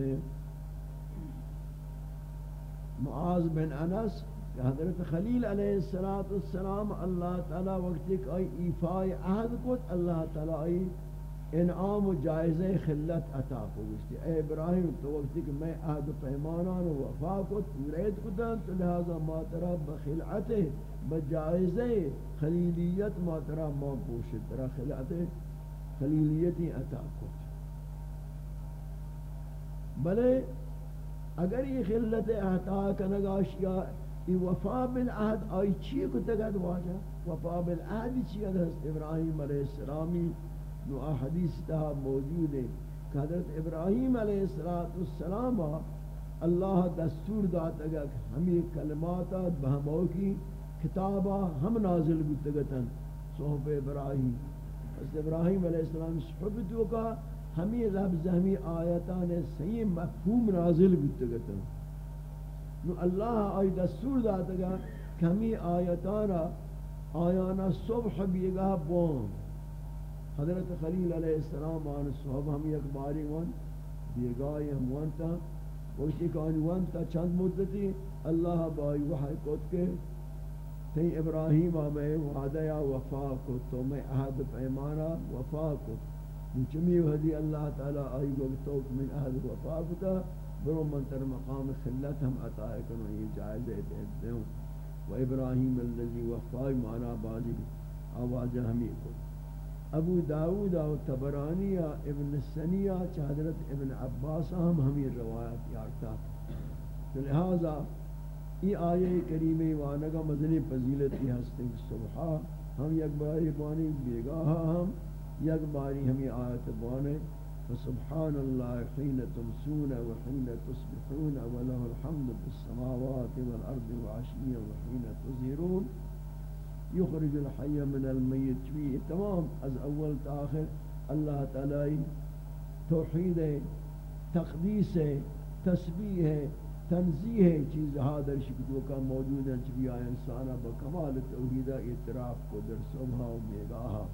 معاذ بن انس کہ حضرت خلیل علیہ السلام اللہ تعالی وقت ایک آئی ایفاء عہد کت، اللہ تعالی آئی انعام و جائزہ خلت عطا کو اے ابراہیم، تو وقتی کہ میں عہد پیمانان و وفا کو تورید کو دن تو لہذا ماترہ بخلعت بجائزہ خلیلیت ماترہ ما پوشت ترہ خلعت خلیلیتی عطا کو بلے، اگر یہ خلت عطا کنگاشیا یہ وفا بالعہد آئی چیئے کو تگد واجہ وفا بالعہد چیئے حضرت ابراہیم علیہ السلامی نو حدیث تہا موجود ہے کہ حضرت ابراہیم علیہ السلام اللہ دستور داتا گا کہ ہمیں کلماتا بہمو کی کتابا ہم نازل بتگتن صحب ابراہیم حضرت ابراہیم علیہ السلام صحبتوں کا ہمیں لفظ ہمیں آیتان صحیح مفہوم نازل بیتے گتا نو اللہ آئی دستور داتا گا کہ ہمیں آیتانا آیانا صبح بیگا بون حضرت خلیل علیہ السلام آن صحب ہم یک باری ون بیگائی ہم وانتا وشی کانی وانتا چند مدتی اللہ بائی وحی کت کے۔ تی ابراہیم میں وعدہ یا وفا کو تو میں عہد پیمانا وفا کو چمی وحدی اللہ تعالی آئی گو تو من عہد وفا کو برو منتر مقام خلت ہم عطائے کنو یہ جائز ہے و ابراہیم اللذی وفائی مانا بازی آوازہ ہمیں کو ابو داود و تبرانی ابن سنیہ حضرت ابن عباس ہم ہمیں روایت یارتا لہذا ای آیے کریمے وانگا مدنی فضیلتی ہستے صبحا ہم یک باری بانی بیگاہا ہم، یک باری ہمیں آیت بانے فسبحان اللہ حین تمسون وحین تصبحون وله الحمد في السماوات والأرض وعشيا وحين تظهرون يخرج الحي من الميت فيه. تمام. از اول تاخر اللہ تعالی توحید تقدیس تسبیح تنزیح چیز حاضر کا موجود ہے چبی آئے انسانا بکمال اعتراف کو در صبح و بیگاہا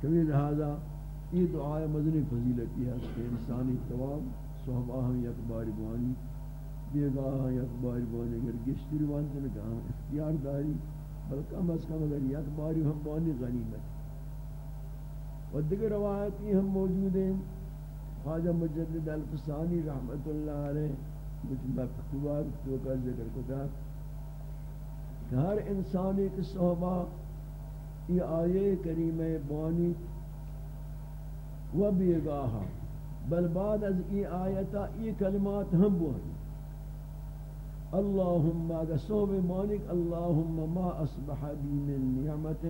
کبھی لہذا یہ دعائے مدنی فضیلتی ہے کہ انسانی تواب صحبہ ہم یک باری بوانی بیگاہا یک باری بوانی اگر گشتی روانتے نے کہا اختیار داری، بلکہ کم از کم اگر یک باری ہم بوانی غنیمت. و دیگر روایتی ہم موجود ہیں، خواجہ مجدد الفسانی رحمت اللہ علیہ کچھ مکتوبات تو کا ذکر کتا کہ ہر انسانی کی صحبہ یہ آیے کریم بانی و بیگاہا، بل بعد از ای آیتا ای کلمات ہم بوانی اللهم اگر صحب مانک اللهم ما اصبح بی من نعمت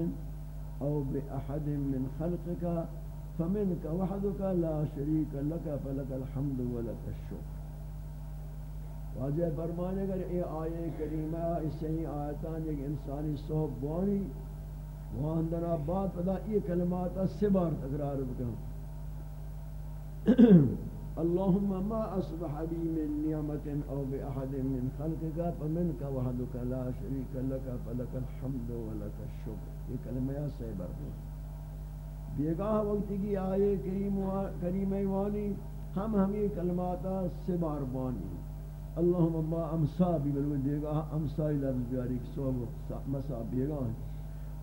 او بأحد من خلقك فمنك وحدك لا شريك لك فلك الحمد ولك الشكر واجہ فرمانے اگر اے آیے کریمہ، اس سے ہی آیتان ایک انسانی صحب بانی وہاں اندر بات پدا یہ کلمات اس سے بار تکرار بکن۔ اللهم ما اصبح بي من نعمة او باحد من خلقك، فمنك وحدك لا شريك لك، فلك الحمد ولك الشكر. یہ کلمہ سے بار بیگاہ وقت کی آیے کریم کریمہ وانی، ہم ہم یہ کلمات سے بار بانی اللهم ما امسا بی بلو دیگا امسا ہی لفظ جاری سو مسا بیگا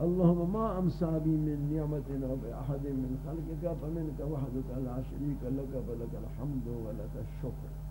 اللهم ما امسا بی من نعمت أو أحد من خلقك فمنك وحدك لا شريك لك فلك الحمد ولك الشكر.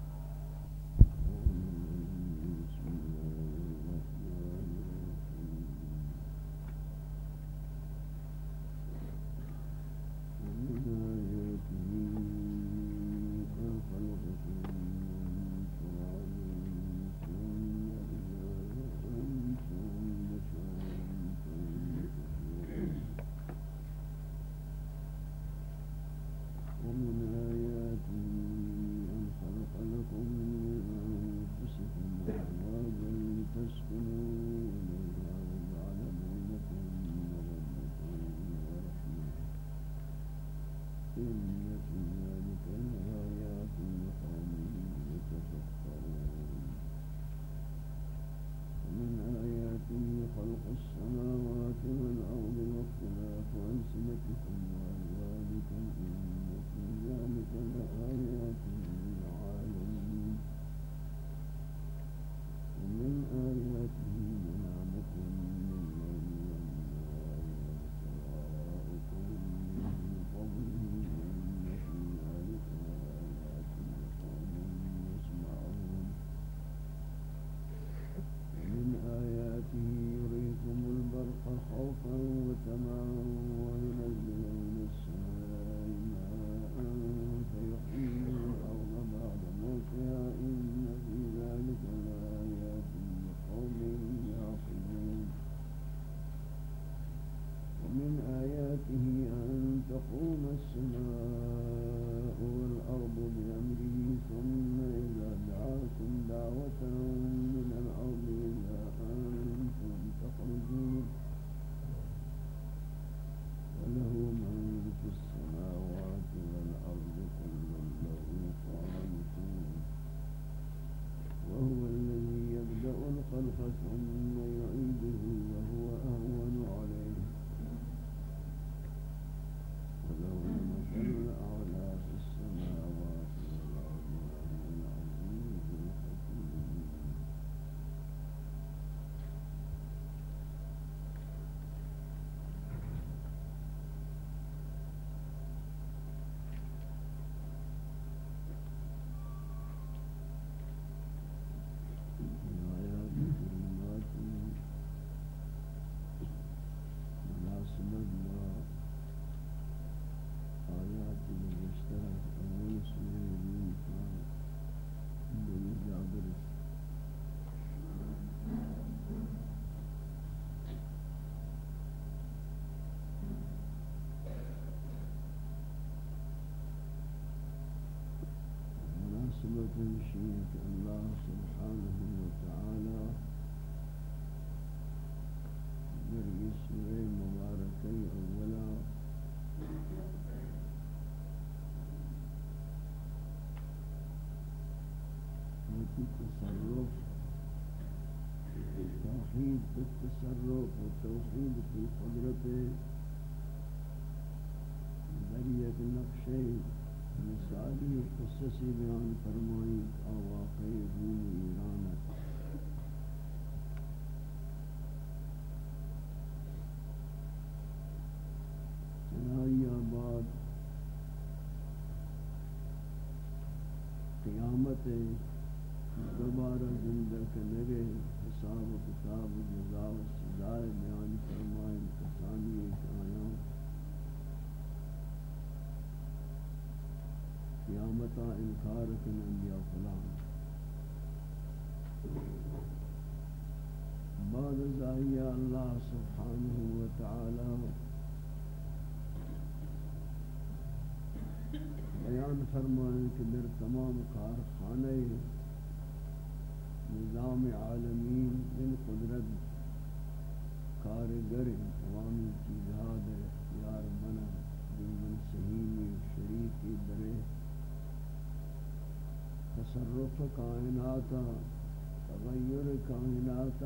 شيء الله سبحانه وتعالى دري سورة مباركة أولا وفي تصرف توحيد في التصرف والتوحيد في قدرته ذرية النقشين مثالی قصصی بیان فرمائی آواقع روم ایران چنائی آباد قیامت دوبارہ زندہ کنگے حساب و کتاب و جزا و سزائے بیان قیامتا انکار کن انبیاء فلان. بعد ذائیہ اللہ سبحانہ وتعالی بیان فرمائیں کہ در تمام کارخانے نظام عالمین من قدرت کارگر تمام چیزها در اختیار منع من سہیمی شریکی درے تصرف کائنات، تغیر کائنات،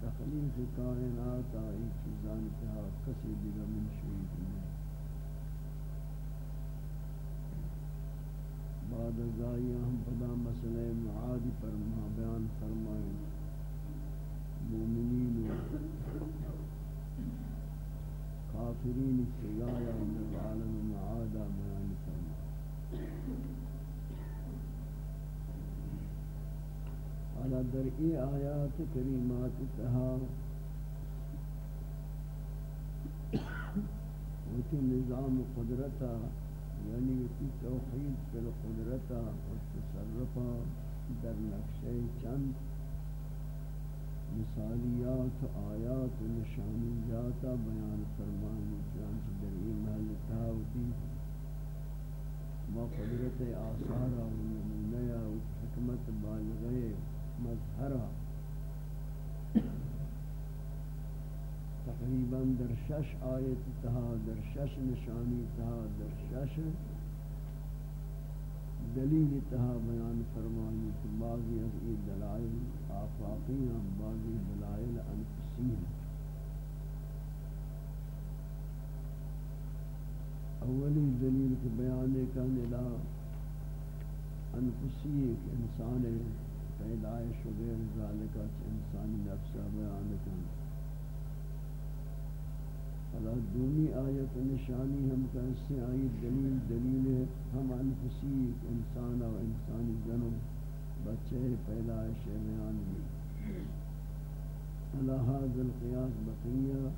تخلیق کائنات ای چیزان کہا کسی دیگا من شریک نہیں بعد ازائی ہم پدا مسئلہ معادی پر مہا بیان فرمائیں مومنین و کافرین سیایا من العالم معادا بیان فرمائیں على درئی آیات کریمات تہا۔ وتی نظام قدرتا یعنی وتی توحید پر قدرتا و تصرفا در نقشہ چند مثالیات آیات و نشانیات بیان فرمانی چنانچہ در این محل تہاوتی ما قدرت آثارا و نمونیا و حکمت بالغے مظہرہ تقریباً در شش آیت تہا، در شش نشانی تہا، در شش دلیل تہا بیان فرمانی کہ بعضی از ای دلائل آفاقی ہیں، بعضی دلائل انفسی ہیں۔ اولی دلیل کے بیان کا نلا انفسی ایک انسان ہے۔ پیدائش و غیر ذالکہ انسانی نفسہ بیان کرنا فلا دومی آیت نشانی ہم کا آئی دلیل دلیل ہم انفسی انسان و انسانی جنم بچے پیدائش بیان بھی علی هذا القیاس بقیہ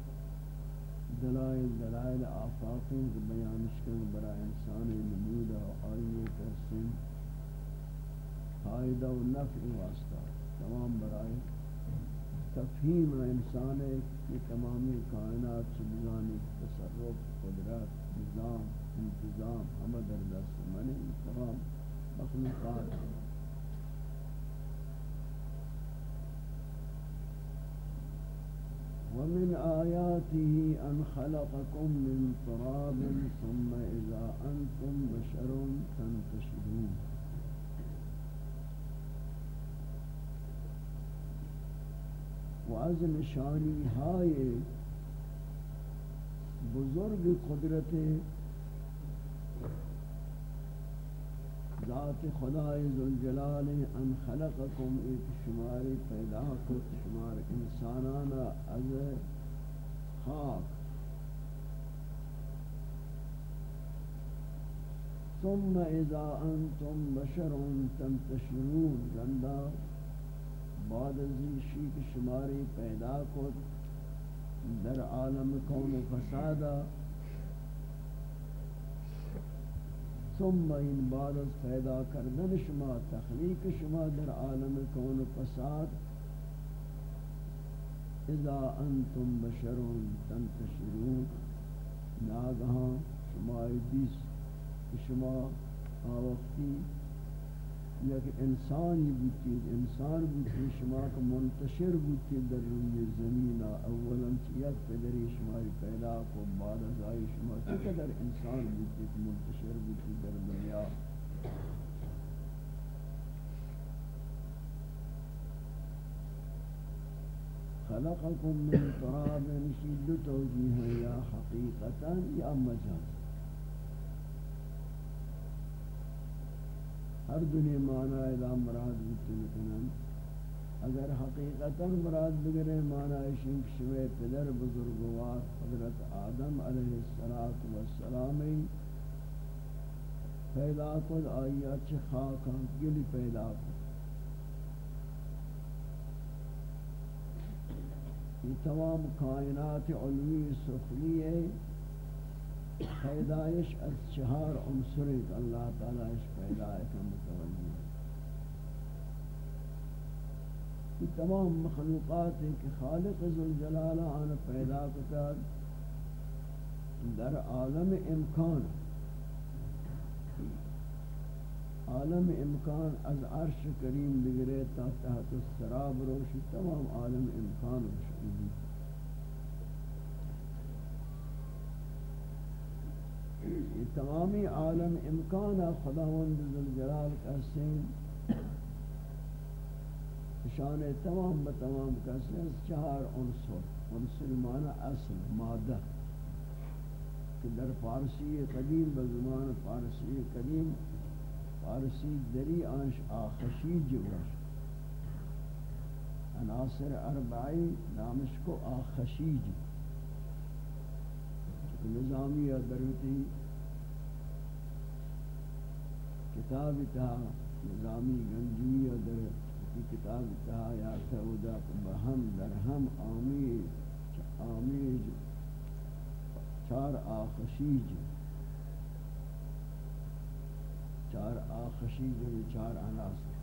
دلائل دلائل آفاقی بیانش کن برا انسان نمود و آئیے کسن فائدہ و نفع واسطہ۔ تمام برائے تفہیم انسان کی تمامی کائنات سبزانی تصرف قدرت نظام انتظام ہمہ در دست منی تمام مخلوقات ومن آياته أن خلقكم من تراب ثم إذا أنتم بشر تنتشرون۔ و از نشانی های بزرگ قدرت ذات خدای ذوالجلال ان خلقکم ایک شماری پیدا کت شمار انسانانا از خاک. ثم اذا انتم بشر تنتشرون گندا بعد از شیک شماری پیدا کت در عالم کون فسادا. ثم این بعد از پیدا کردن شما، تخلیق شما در عالم کون فساد. اذا انتم بشرون تنتشرون. ناگہاں شما دیس شما آوقتی یک انسانی بودی انسان بودی شما کا منتشر بودی در روی زمین اولا یک پدری شما پیدا کو بعد از آئی شما چقدر انسان بودی منتشر بودی در دنیا؟ خلقكم من تراب نشید توجیه یا حقیقتا یا مجاز؟ ہر دنیا معنی ادا مراد بودتے بکنن اگر حقیقتا مراد بگرے معنی شنک شوے پدر بزرگوار حضرت آدم علیہ السلام پیدا کد آیا چھ خاکاں گلی پیدا کد یہ تمام کائنات علوی سفلی ہے۔ پیدائش از چہار عنصر اللہ تعالی اس پیدائش کا متوجہ یہ تمام مخلوقات ہیں کہ خالق ذوالجلال آن پیدا کتا در عالم امکان. عالم امکان از عرش کریم بگرے تا تحت السراب روشی تمام عالم امکان روشی تمامی عالم امکان خداوند ذوالجلال کا سین شان تمام بتمام کا سین چار عنصر عنصر معنی اصل، مادہ کہ در فارسی قدیم بزمان فارسی قدیم، فارسی دری آنش آخشیج وش عناصر اربعی نامش کو آخشی آخشیج نظامی یا دروتی کتاب تھا نظامی گنجوی یا دروتی کتاب تھا یا سعودہ بہم درہم آمیج آمیج چار آخشیج چار آخشیج چار عناصر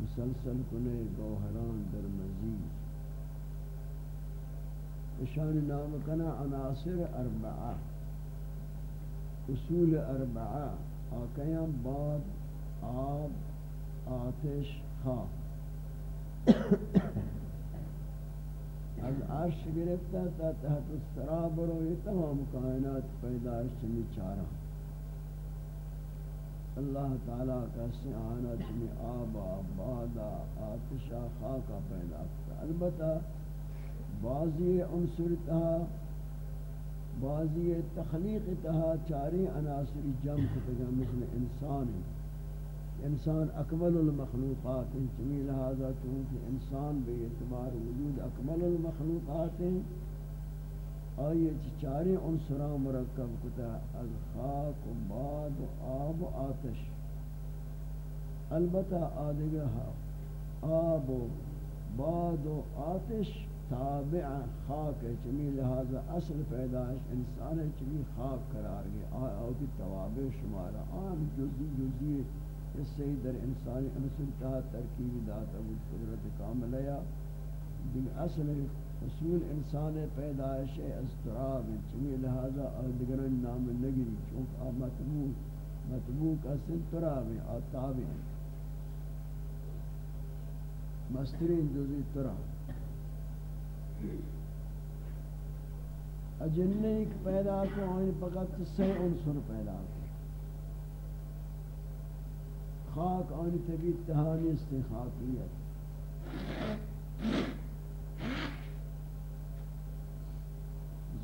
مسلسل کنے گوہران در مزید اشان نام کنا عناصر اربعہ أصول اربعہ آکیاں باد آب آتش خاک از عرش گرفتا تا تحت السراب رو یہ تمام کائنات پیدایش چمی چارا اللہ تعالیٰ کا سعانہ چمی آبا بادا آتشا خاکا پیدا کرتا البتہ بعضی عنصر تہا بعضی تخلیق تہا چاری عناصر جمع کتگا مثل انسان انسان اکمل المخلوقات ہیں۔ چمی لہذا چونکہ انسان بے اعتبار وجود اکمل المخلوقات ہیں، آئیے جی چاری عنصران مرکب کتا، از خاک و باد و آب و آتش۔ البتہ آدگہ ہاں، آب و باد و آتش۔ تابع خاک چمی لہذا اصل پیدائش انسان چمی خاک قرار گئے آئے کی توابع شمارا۔ آن جزی جزی اس سے در انسانی انسان تا ترکیب داتا بود قدرت کامل ہے دن اصل اصول انسان پیدائش استراب چمی لہذا دیگران نام نگری، چونکہ مطبوع مطبوع کا سن تراب ہے تابع مسترین جزی تراب۔ اجنہ ایک پیدا کو آئین پکت سے انصر پیدا کو۔ خاک آئین طبیعت تہانی استخاقیت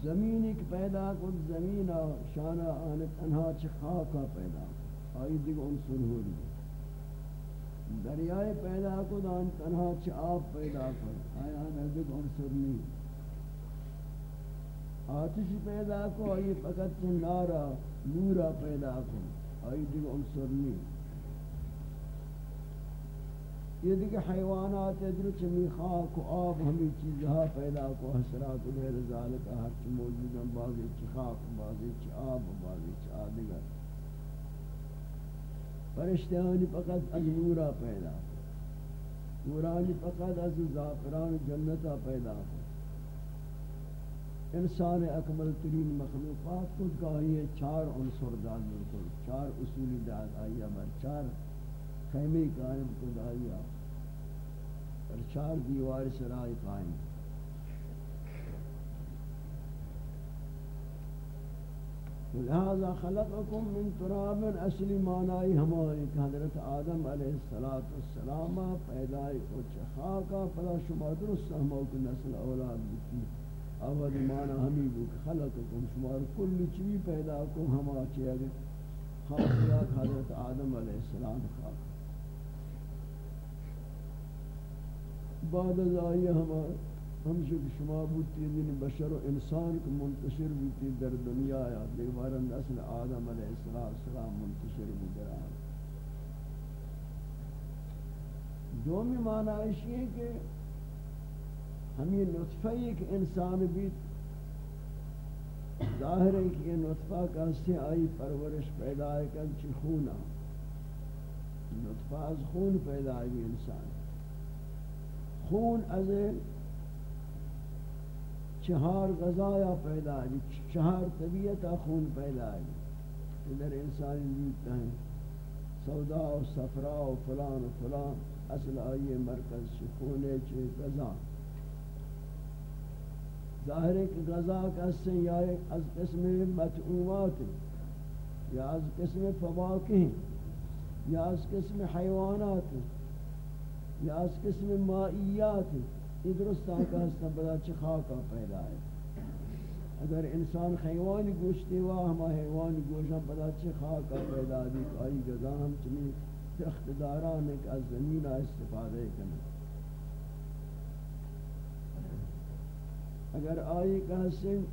زمین ایک پیدا کو، زمین شانہ آئین تنہا چھ خاکا پیدا آئین دیکھ انصر ہو رہی دریائے پیدا کن، آن تنہا چھ آب پیدا کن۔ آئی آن دیکھ عنصر نہیں آتش پیدا کو آئی فقط نارا، نورا پیدا کن۔ آئی دیکھ عنصر نہیں یہ دیکھ حیوانات ادھر چمی خاک و آب ہمیں چیزہا پیدا کو حسرات و غیر ذالک، ہر چی موجود ہیں بعضی چی خاک بعضی چی آب بعضی چی آدگر۔ پرشتیانی فقط از نورا پیدا نورانی فقط از زافران جنتا پیدا انسان اکمل ترین مخلوقات خود کہی چار عنصر داد بالکل چار اصولی داد آئی امر چار خیمے قائم خود آئی اور چار دیوار سرائی قائم لہذا خلقکم من تراب اصلی معنی ہماری کہ حضرت آدم علیہ السلام پیدای کو چخاکا فلا شما درست ہمو کو نسل اولاد بکی اول معنی ہمیں بو خلقکم شمار کل چوی پیدا کو ہما چیئے خاصیات حضرت آدم علیہ السلام خاک بعد از آئی ہم ہم شک شما بوتی دین یعنی بشر و انسان کو منتشر بوتی در دنیا یا دیوار نسل آدم علیہ السلام منتشر بھی در آدم دومی معنی ایشی ہے کہ ہمیں نطفہ ایک انسان بھی ظاہر ہے کہ یہ نطفہ کا سے آئی پرورش پیدا ہے کہ چی خونا نطفہ از خون پیدا ہے انسان. خون از چہار غذایا پیدا ہے، چہار طبیعت خون پیدا ہے۔ ادھر انسانی لیتا ہے، سودا و صفرا و فلان و فلان، اصل آئیے مرکز شکونے چھے غذا۔ ظاہر ہے کہ غذا کا سے یا از قسم متعومات یا از قسم فواقہ یا از قسم حیوانات یا اس قسم مائیات یہ درست آقا ہستا بدا چھ خاکا پیدا ہے۔ اگر انسان حیوان گوشتی وا ہما حیوان گوشا بدا چھ خاکا پیدا دی آئی گزا ہم چمی درخت ایک از زمین استفادہ کرنے۔ اگر آئی کہ سن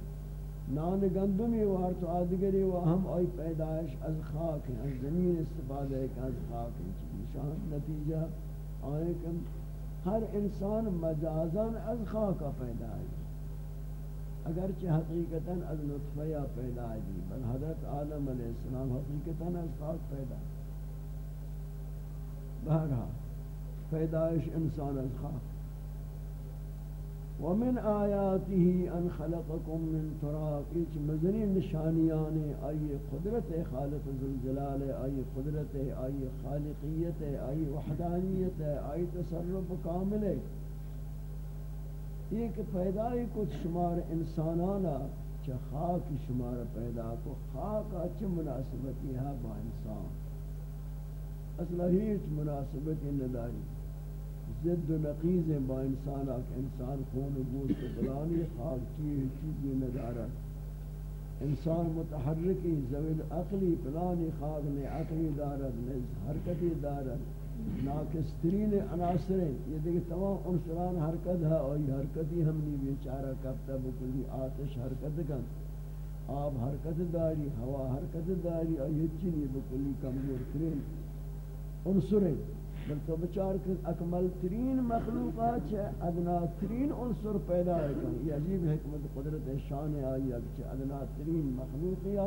نان گندمی وار تو آدگری و ہم آئی پیدایش از خاک ہیں، از زمین استفادہ کرنے از خاک ہیں۔ چمی شان نتیجہ آئے کہ ہر انسان مجازن از خاک پیدا ہے۔ اگرچہ حقیقتا از نطفیہ پیدا ہے، بل حضرت آدم علیہ السلام حقیقتا از خاک پیدا ہے۔ بہرحال پیدائش انسان از خاک۔ ومن آیاته ان خلقكم من تراب ایچ مزنی نشانیان آئی قدرت خالق ذوالجلال، آئی قدرت، آئی خالقیت، آئی وحدانیت، آئی تصرف کامل. ایک پیدای کچھ شمار انسانانا چھ خاک شمار پیدا کو، خاک اچھ مناسبتی ہے با انسان. اصلا ہیچ مناسبتی نداری. زد و نقیز با انسان آکھ انسان خون و گوشت بلانی خاک چیئے چیزی ندارد. انسان متحرکی زویل عقلی، پلانی خاک نے عقلی دارد نے حرکتی دارد. ناکسترین عناصر یہ دیکھ تمام عنصران حرکت ہے اور یہ حرکتی ہم نہیں بیچارہ کبتا بکلی، آتش حرکت کن. آب حرکت داری، ہوا حرکت داری اور یہ چینی بکلی کمزور کرین عنصریں بل تو بچار کہ اکمل ترین مخلوقات ہے ادنا ترین عنصر پیدا ہے یہ عجیب حکمت قدرت شان آئی ہے کہ ادنا ترین مخلوقیا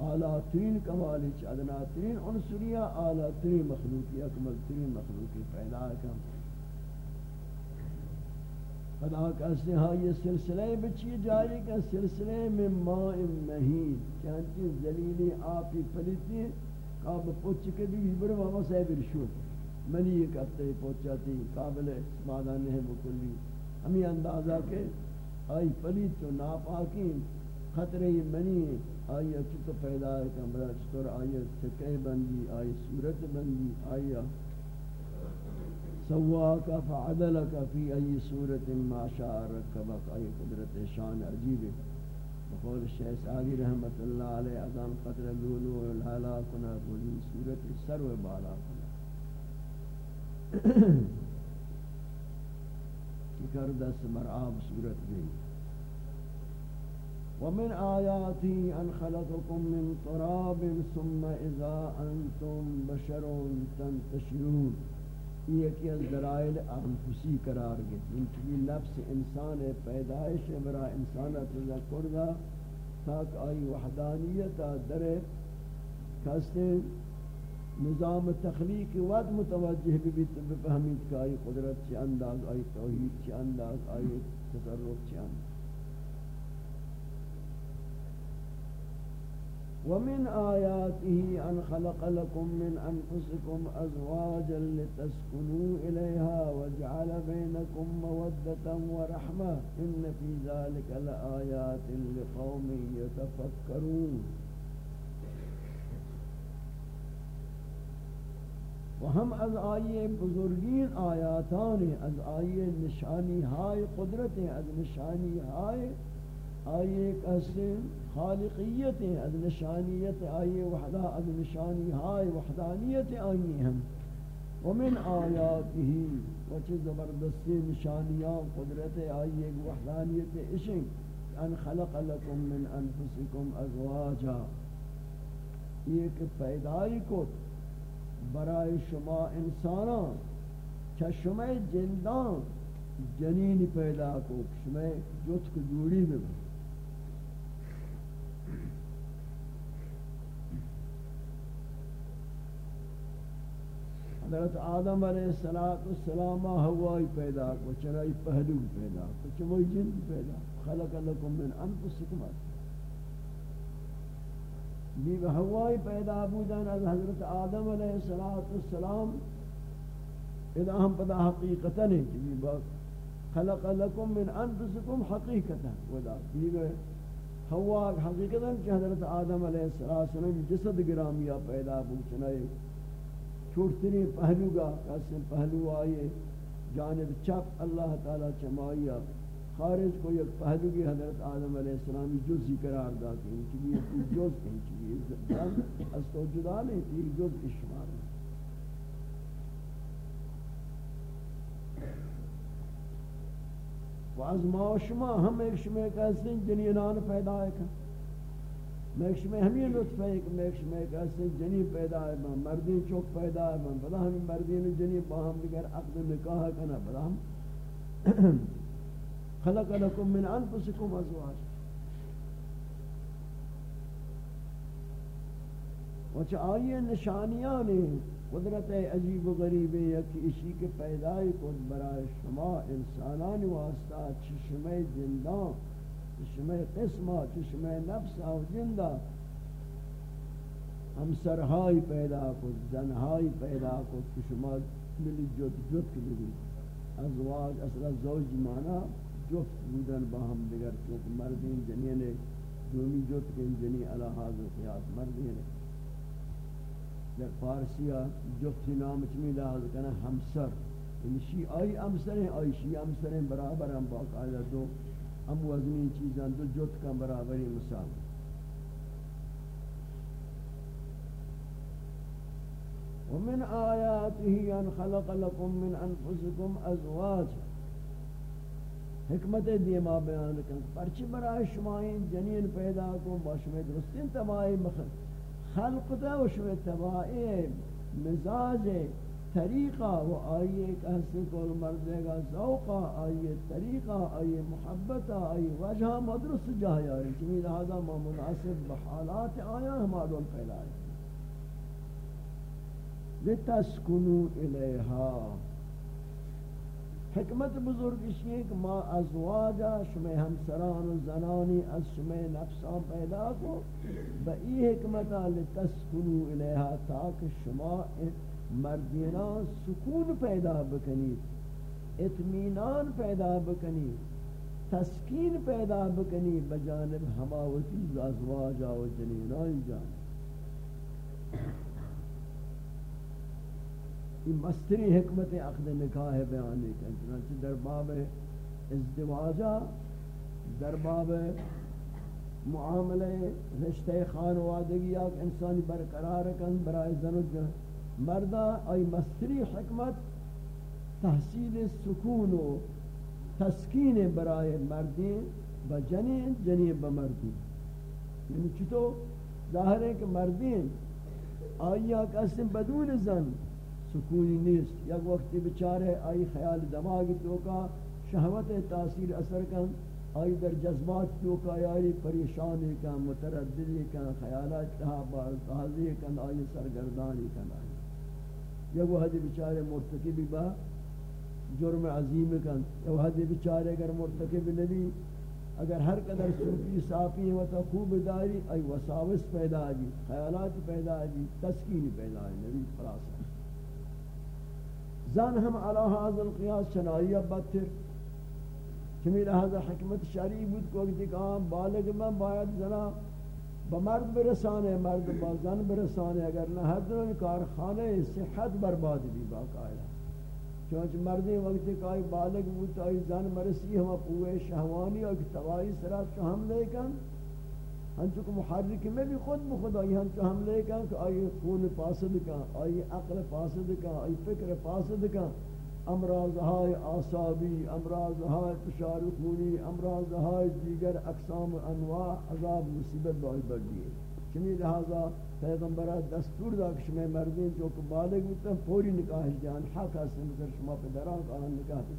اعلی ترین کمال ہے ادنا ترین عنصریا اعلی ترین مخلوقی، اکمل ترین مخلوقی پیدا ہے خدا کا سے یہ سلسلہ بچی جاری کا سلسلے میں ماء مہین چانچہ ذلیلی آپی پلیتی کعب پوچھ کے بھی بڑے بابا صاحب رشوت منی ایک ہفتے پہنچاتی، قابل استفادہ نہیں بکلی ہمیں اندازہ کہ آئی پلی تو ناپاکی خطرے منی آئی اچھی تو پیدا ہے کمرہ چطور؟ آئی سکے بندی، آئی صورت بندی، آئی سواک فعدلک فی ای صورت ما شاء رکبک۔ ای قدرت شان عجیب بقول الشیخ سعدی رحمت اللہ علیہ ازام قطر لولو الحالا کنا بولی صورت سر و بالا کنا۔ کر دست مرعاب صورت بھی ومن آياته أن خلقكم من تراب ثم إذا أنتم بشر تنتشرون۔ یہ کہ از دلائل انفسی قرار گئے، ان کی نفس انسان پیدائش برا انسان تذکر دا تاک آئی وحدانیت در کستے نظام تخلیق ود متوجہ بھی بفہمید کہ آئی قدرت چی انداز آئی توحید چی انداز آئی تصرف چی انداز. ومن آياته أن خلق لكم من أنفسكم أزواجا لتسكنوا إليها وجعل بينكم مودة ورحمة إن في ذلك لآيات لقوم يتفكرون. وهم از آئیے بزرگین آیاتان، از آئیے نشانی ہائے قدرت، از نشانی ہائے آئیے کسیم خالقیت، از نشانیت آئی وحدہ از نشانی ہائے وحدانیت آئی ہم ومن آیاته وچ زبردستی نشانیاں قدرت آئی ایک وحدانیت عشق ان خلق لکم من انفسکم ازواجا. یہ کہ پیدائی کو برای شما انسانان کہ شما جندان جنین پیدا کو شما جت کو جوڑی میں حضرت آدم علیہ السلام ہوائی پیدا کو چرائی پہلو پیدا کو چموئی جن پیدا خلق لکم من انفسکم دیو ہوائی پیدا بودن از حضرت آدم علیہ السلام اذا ہم پدا حقیقتا نہیں کہ بات خلق لکم من انفسکم حقیقتا ودا دیو ہوا حقیقتا کہ حضرت آدم علیہ السلام جسد گرامیہ پیدا بود چنائی چھوٹتنی پہلو گا کسی پہلو آئے جانب چپ اللہ تعالی چمائیا خارج کو یک پہلو کی حضرت آدم علیہ السلامی جزی قرار دا کہ ان کی یہ جز ان کی یہ از تو جدا نہیں تھی جز کی شمار میں و ما و شما ہم ایک شما کہتے ہیں جنینان پیدا ہے کہ میکش میں ہمیں لطف ہے کہ میکش میں ایک ایسے جنی پیدا ہے من مردین چوک پیدا ہے من بلا ہمیں مردین جنی باہم دیگر عقد نکاح کنا، بلا ہم خلق لکم من انفسکم ازواج وچ آئیے نشانیاں نے قدرت عجیب و غریب ہے کہ اسی کے پیدائی کو برای شما انسانان واسطہ چشمے جندان چشمه قسمه چشمه نفس او جنده همسرهایی پیدا کن زنهایی پیدا کن که شما ملی جد جد کنید ازواج اصلا زوج مانا جفت بودن با هم دیگر چونکه مردین، جنین دومی جفت کن جنی علا حاضر قیاس مردین در فارسی جفتی نام چمی لحاظ کنه همسر. یعنی شی آئی همسر ہیں آئی شی همسر ہیں برابر ہم باقاعدہ دو ہم وزنی چیزاں دو جت کا برابری مثال ومن آیاته ان خلق لكم من انفسكم ازواج. حکمت دیما بیان کن۔ پرچی برای شمائیں جنین پیدا کو باشمہ درستین تبائی خلق دا و شمہ تبائی مزاج، طریقہ و آئیے کہستے کول مردے گا ذوقہ آئیے طریقہ آئیے محبتہ آئیے وجہ مدرس جاہی آئیے چمی لہذا ما مناسب بحالات آیا ہمارا پھیلائے لتسکنو الیہا۔ حکمت بزرگ اس یہ کہ ما ازواجا شمی ہمسران و زنانی از شمی نفسان پیدا کو با ای حکمتا لتسکنو الیہا تاک شما مردینان سکون پیدا بکنید، اطمینان پیدا بکنید، تسکین پیدا بکنید بجانب ہماوتی ازواجا و جنینان جانب یہ مستری حکمت عقد نکاح بیانی کا چنانچہ در باب ازدواجہ، در باب معاملے، رشتہ خانوادگی، آگ انسانی برقرار کن برای زن و مردہ ای مستری حکمت تحصیل سکون و تسکین برای مردین با جنین جنین با مردین یعنی چطور؟ ظاہر ہے کہ مردین آیا قسم بدون زن سکونی نیست. یک وقتی بچارے آئی خیال دماغی تو کا شہوت تاثیر اثر کن. آئی در جذبات تو کا آئی پریشانی کن مترددی کن، خیالات تہا بازی کن آئی سرگردانی کن. آئی یک وقتی بچارے مرتکبی با جرم عظیم کن. یک وقتی بچارے اگر مرتکب نبی، اگر ہر قدر صوفی صافی و تو خوب داری، ای وساوس پیدا جی خیالات پیدا جی تسکین پیدا جی نبی خلاص. زن ہم علی هذا القیاس چنائیہ بدتر چمی لہذا حکمت شریع بود کو کہ کہا بالغ من باید زنا بمرد برسانے مرد با زن برسانے اگر نہ ہر دن کارخانے صحت برباد بھی باقاعدہ چونچہ مردی وقت کہ آئی بالغ بود آئی زن مرسی ہم پوئے شہوانی اور توائی سرات چو ہم لے کن ہنچو کہ محرک میں بھی خود بخود آئی، ہنچو ہم لے کن کہ آئی خون پاسد کن آئی عقل پاسد کن آئی فکر پاسد کن امراض ہائے آسابی، امراض ہائے پشار خونی، امراض ہائے دیگر اقسام انواع عذاب مصیبت بائی بڑھ دیئے چمی لہذا پیغمبر دستور دا کہ شما مردین جو کہ بالغ ہوتا پوری نکاح جان، حق ہے مثل شما پدران کا نکاح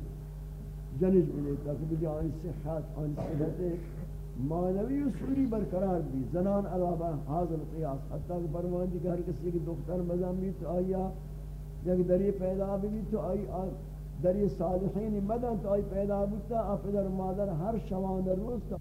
جنج بلے تاکہ بجا صحت آن صحت معنوی اصولی برقرار بھی، زنان علاوہ حاضر قیاس. حتیٰ کہ فرمان جی کہ ہر کسی کی دختر مزم بھی تو آیا یک دری پیدا بھی تو آئی دری صالحین مدن تو آئی پیدا بھی تو آفدر مادر ہر شوان روز تو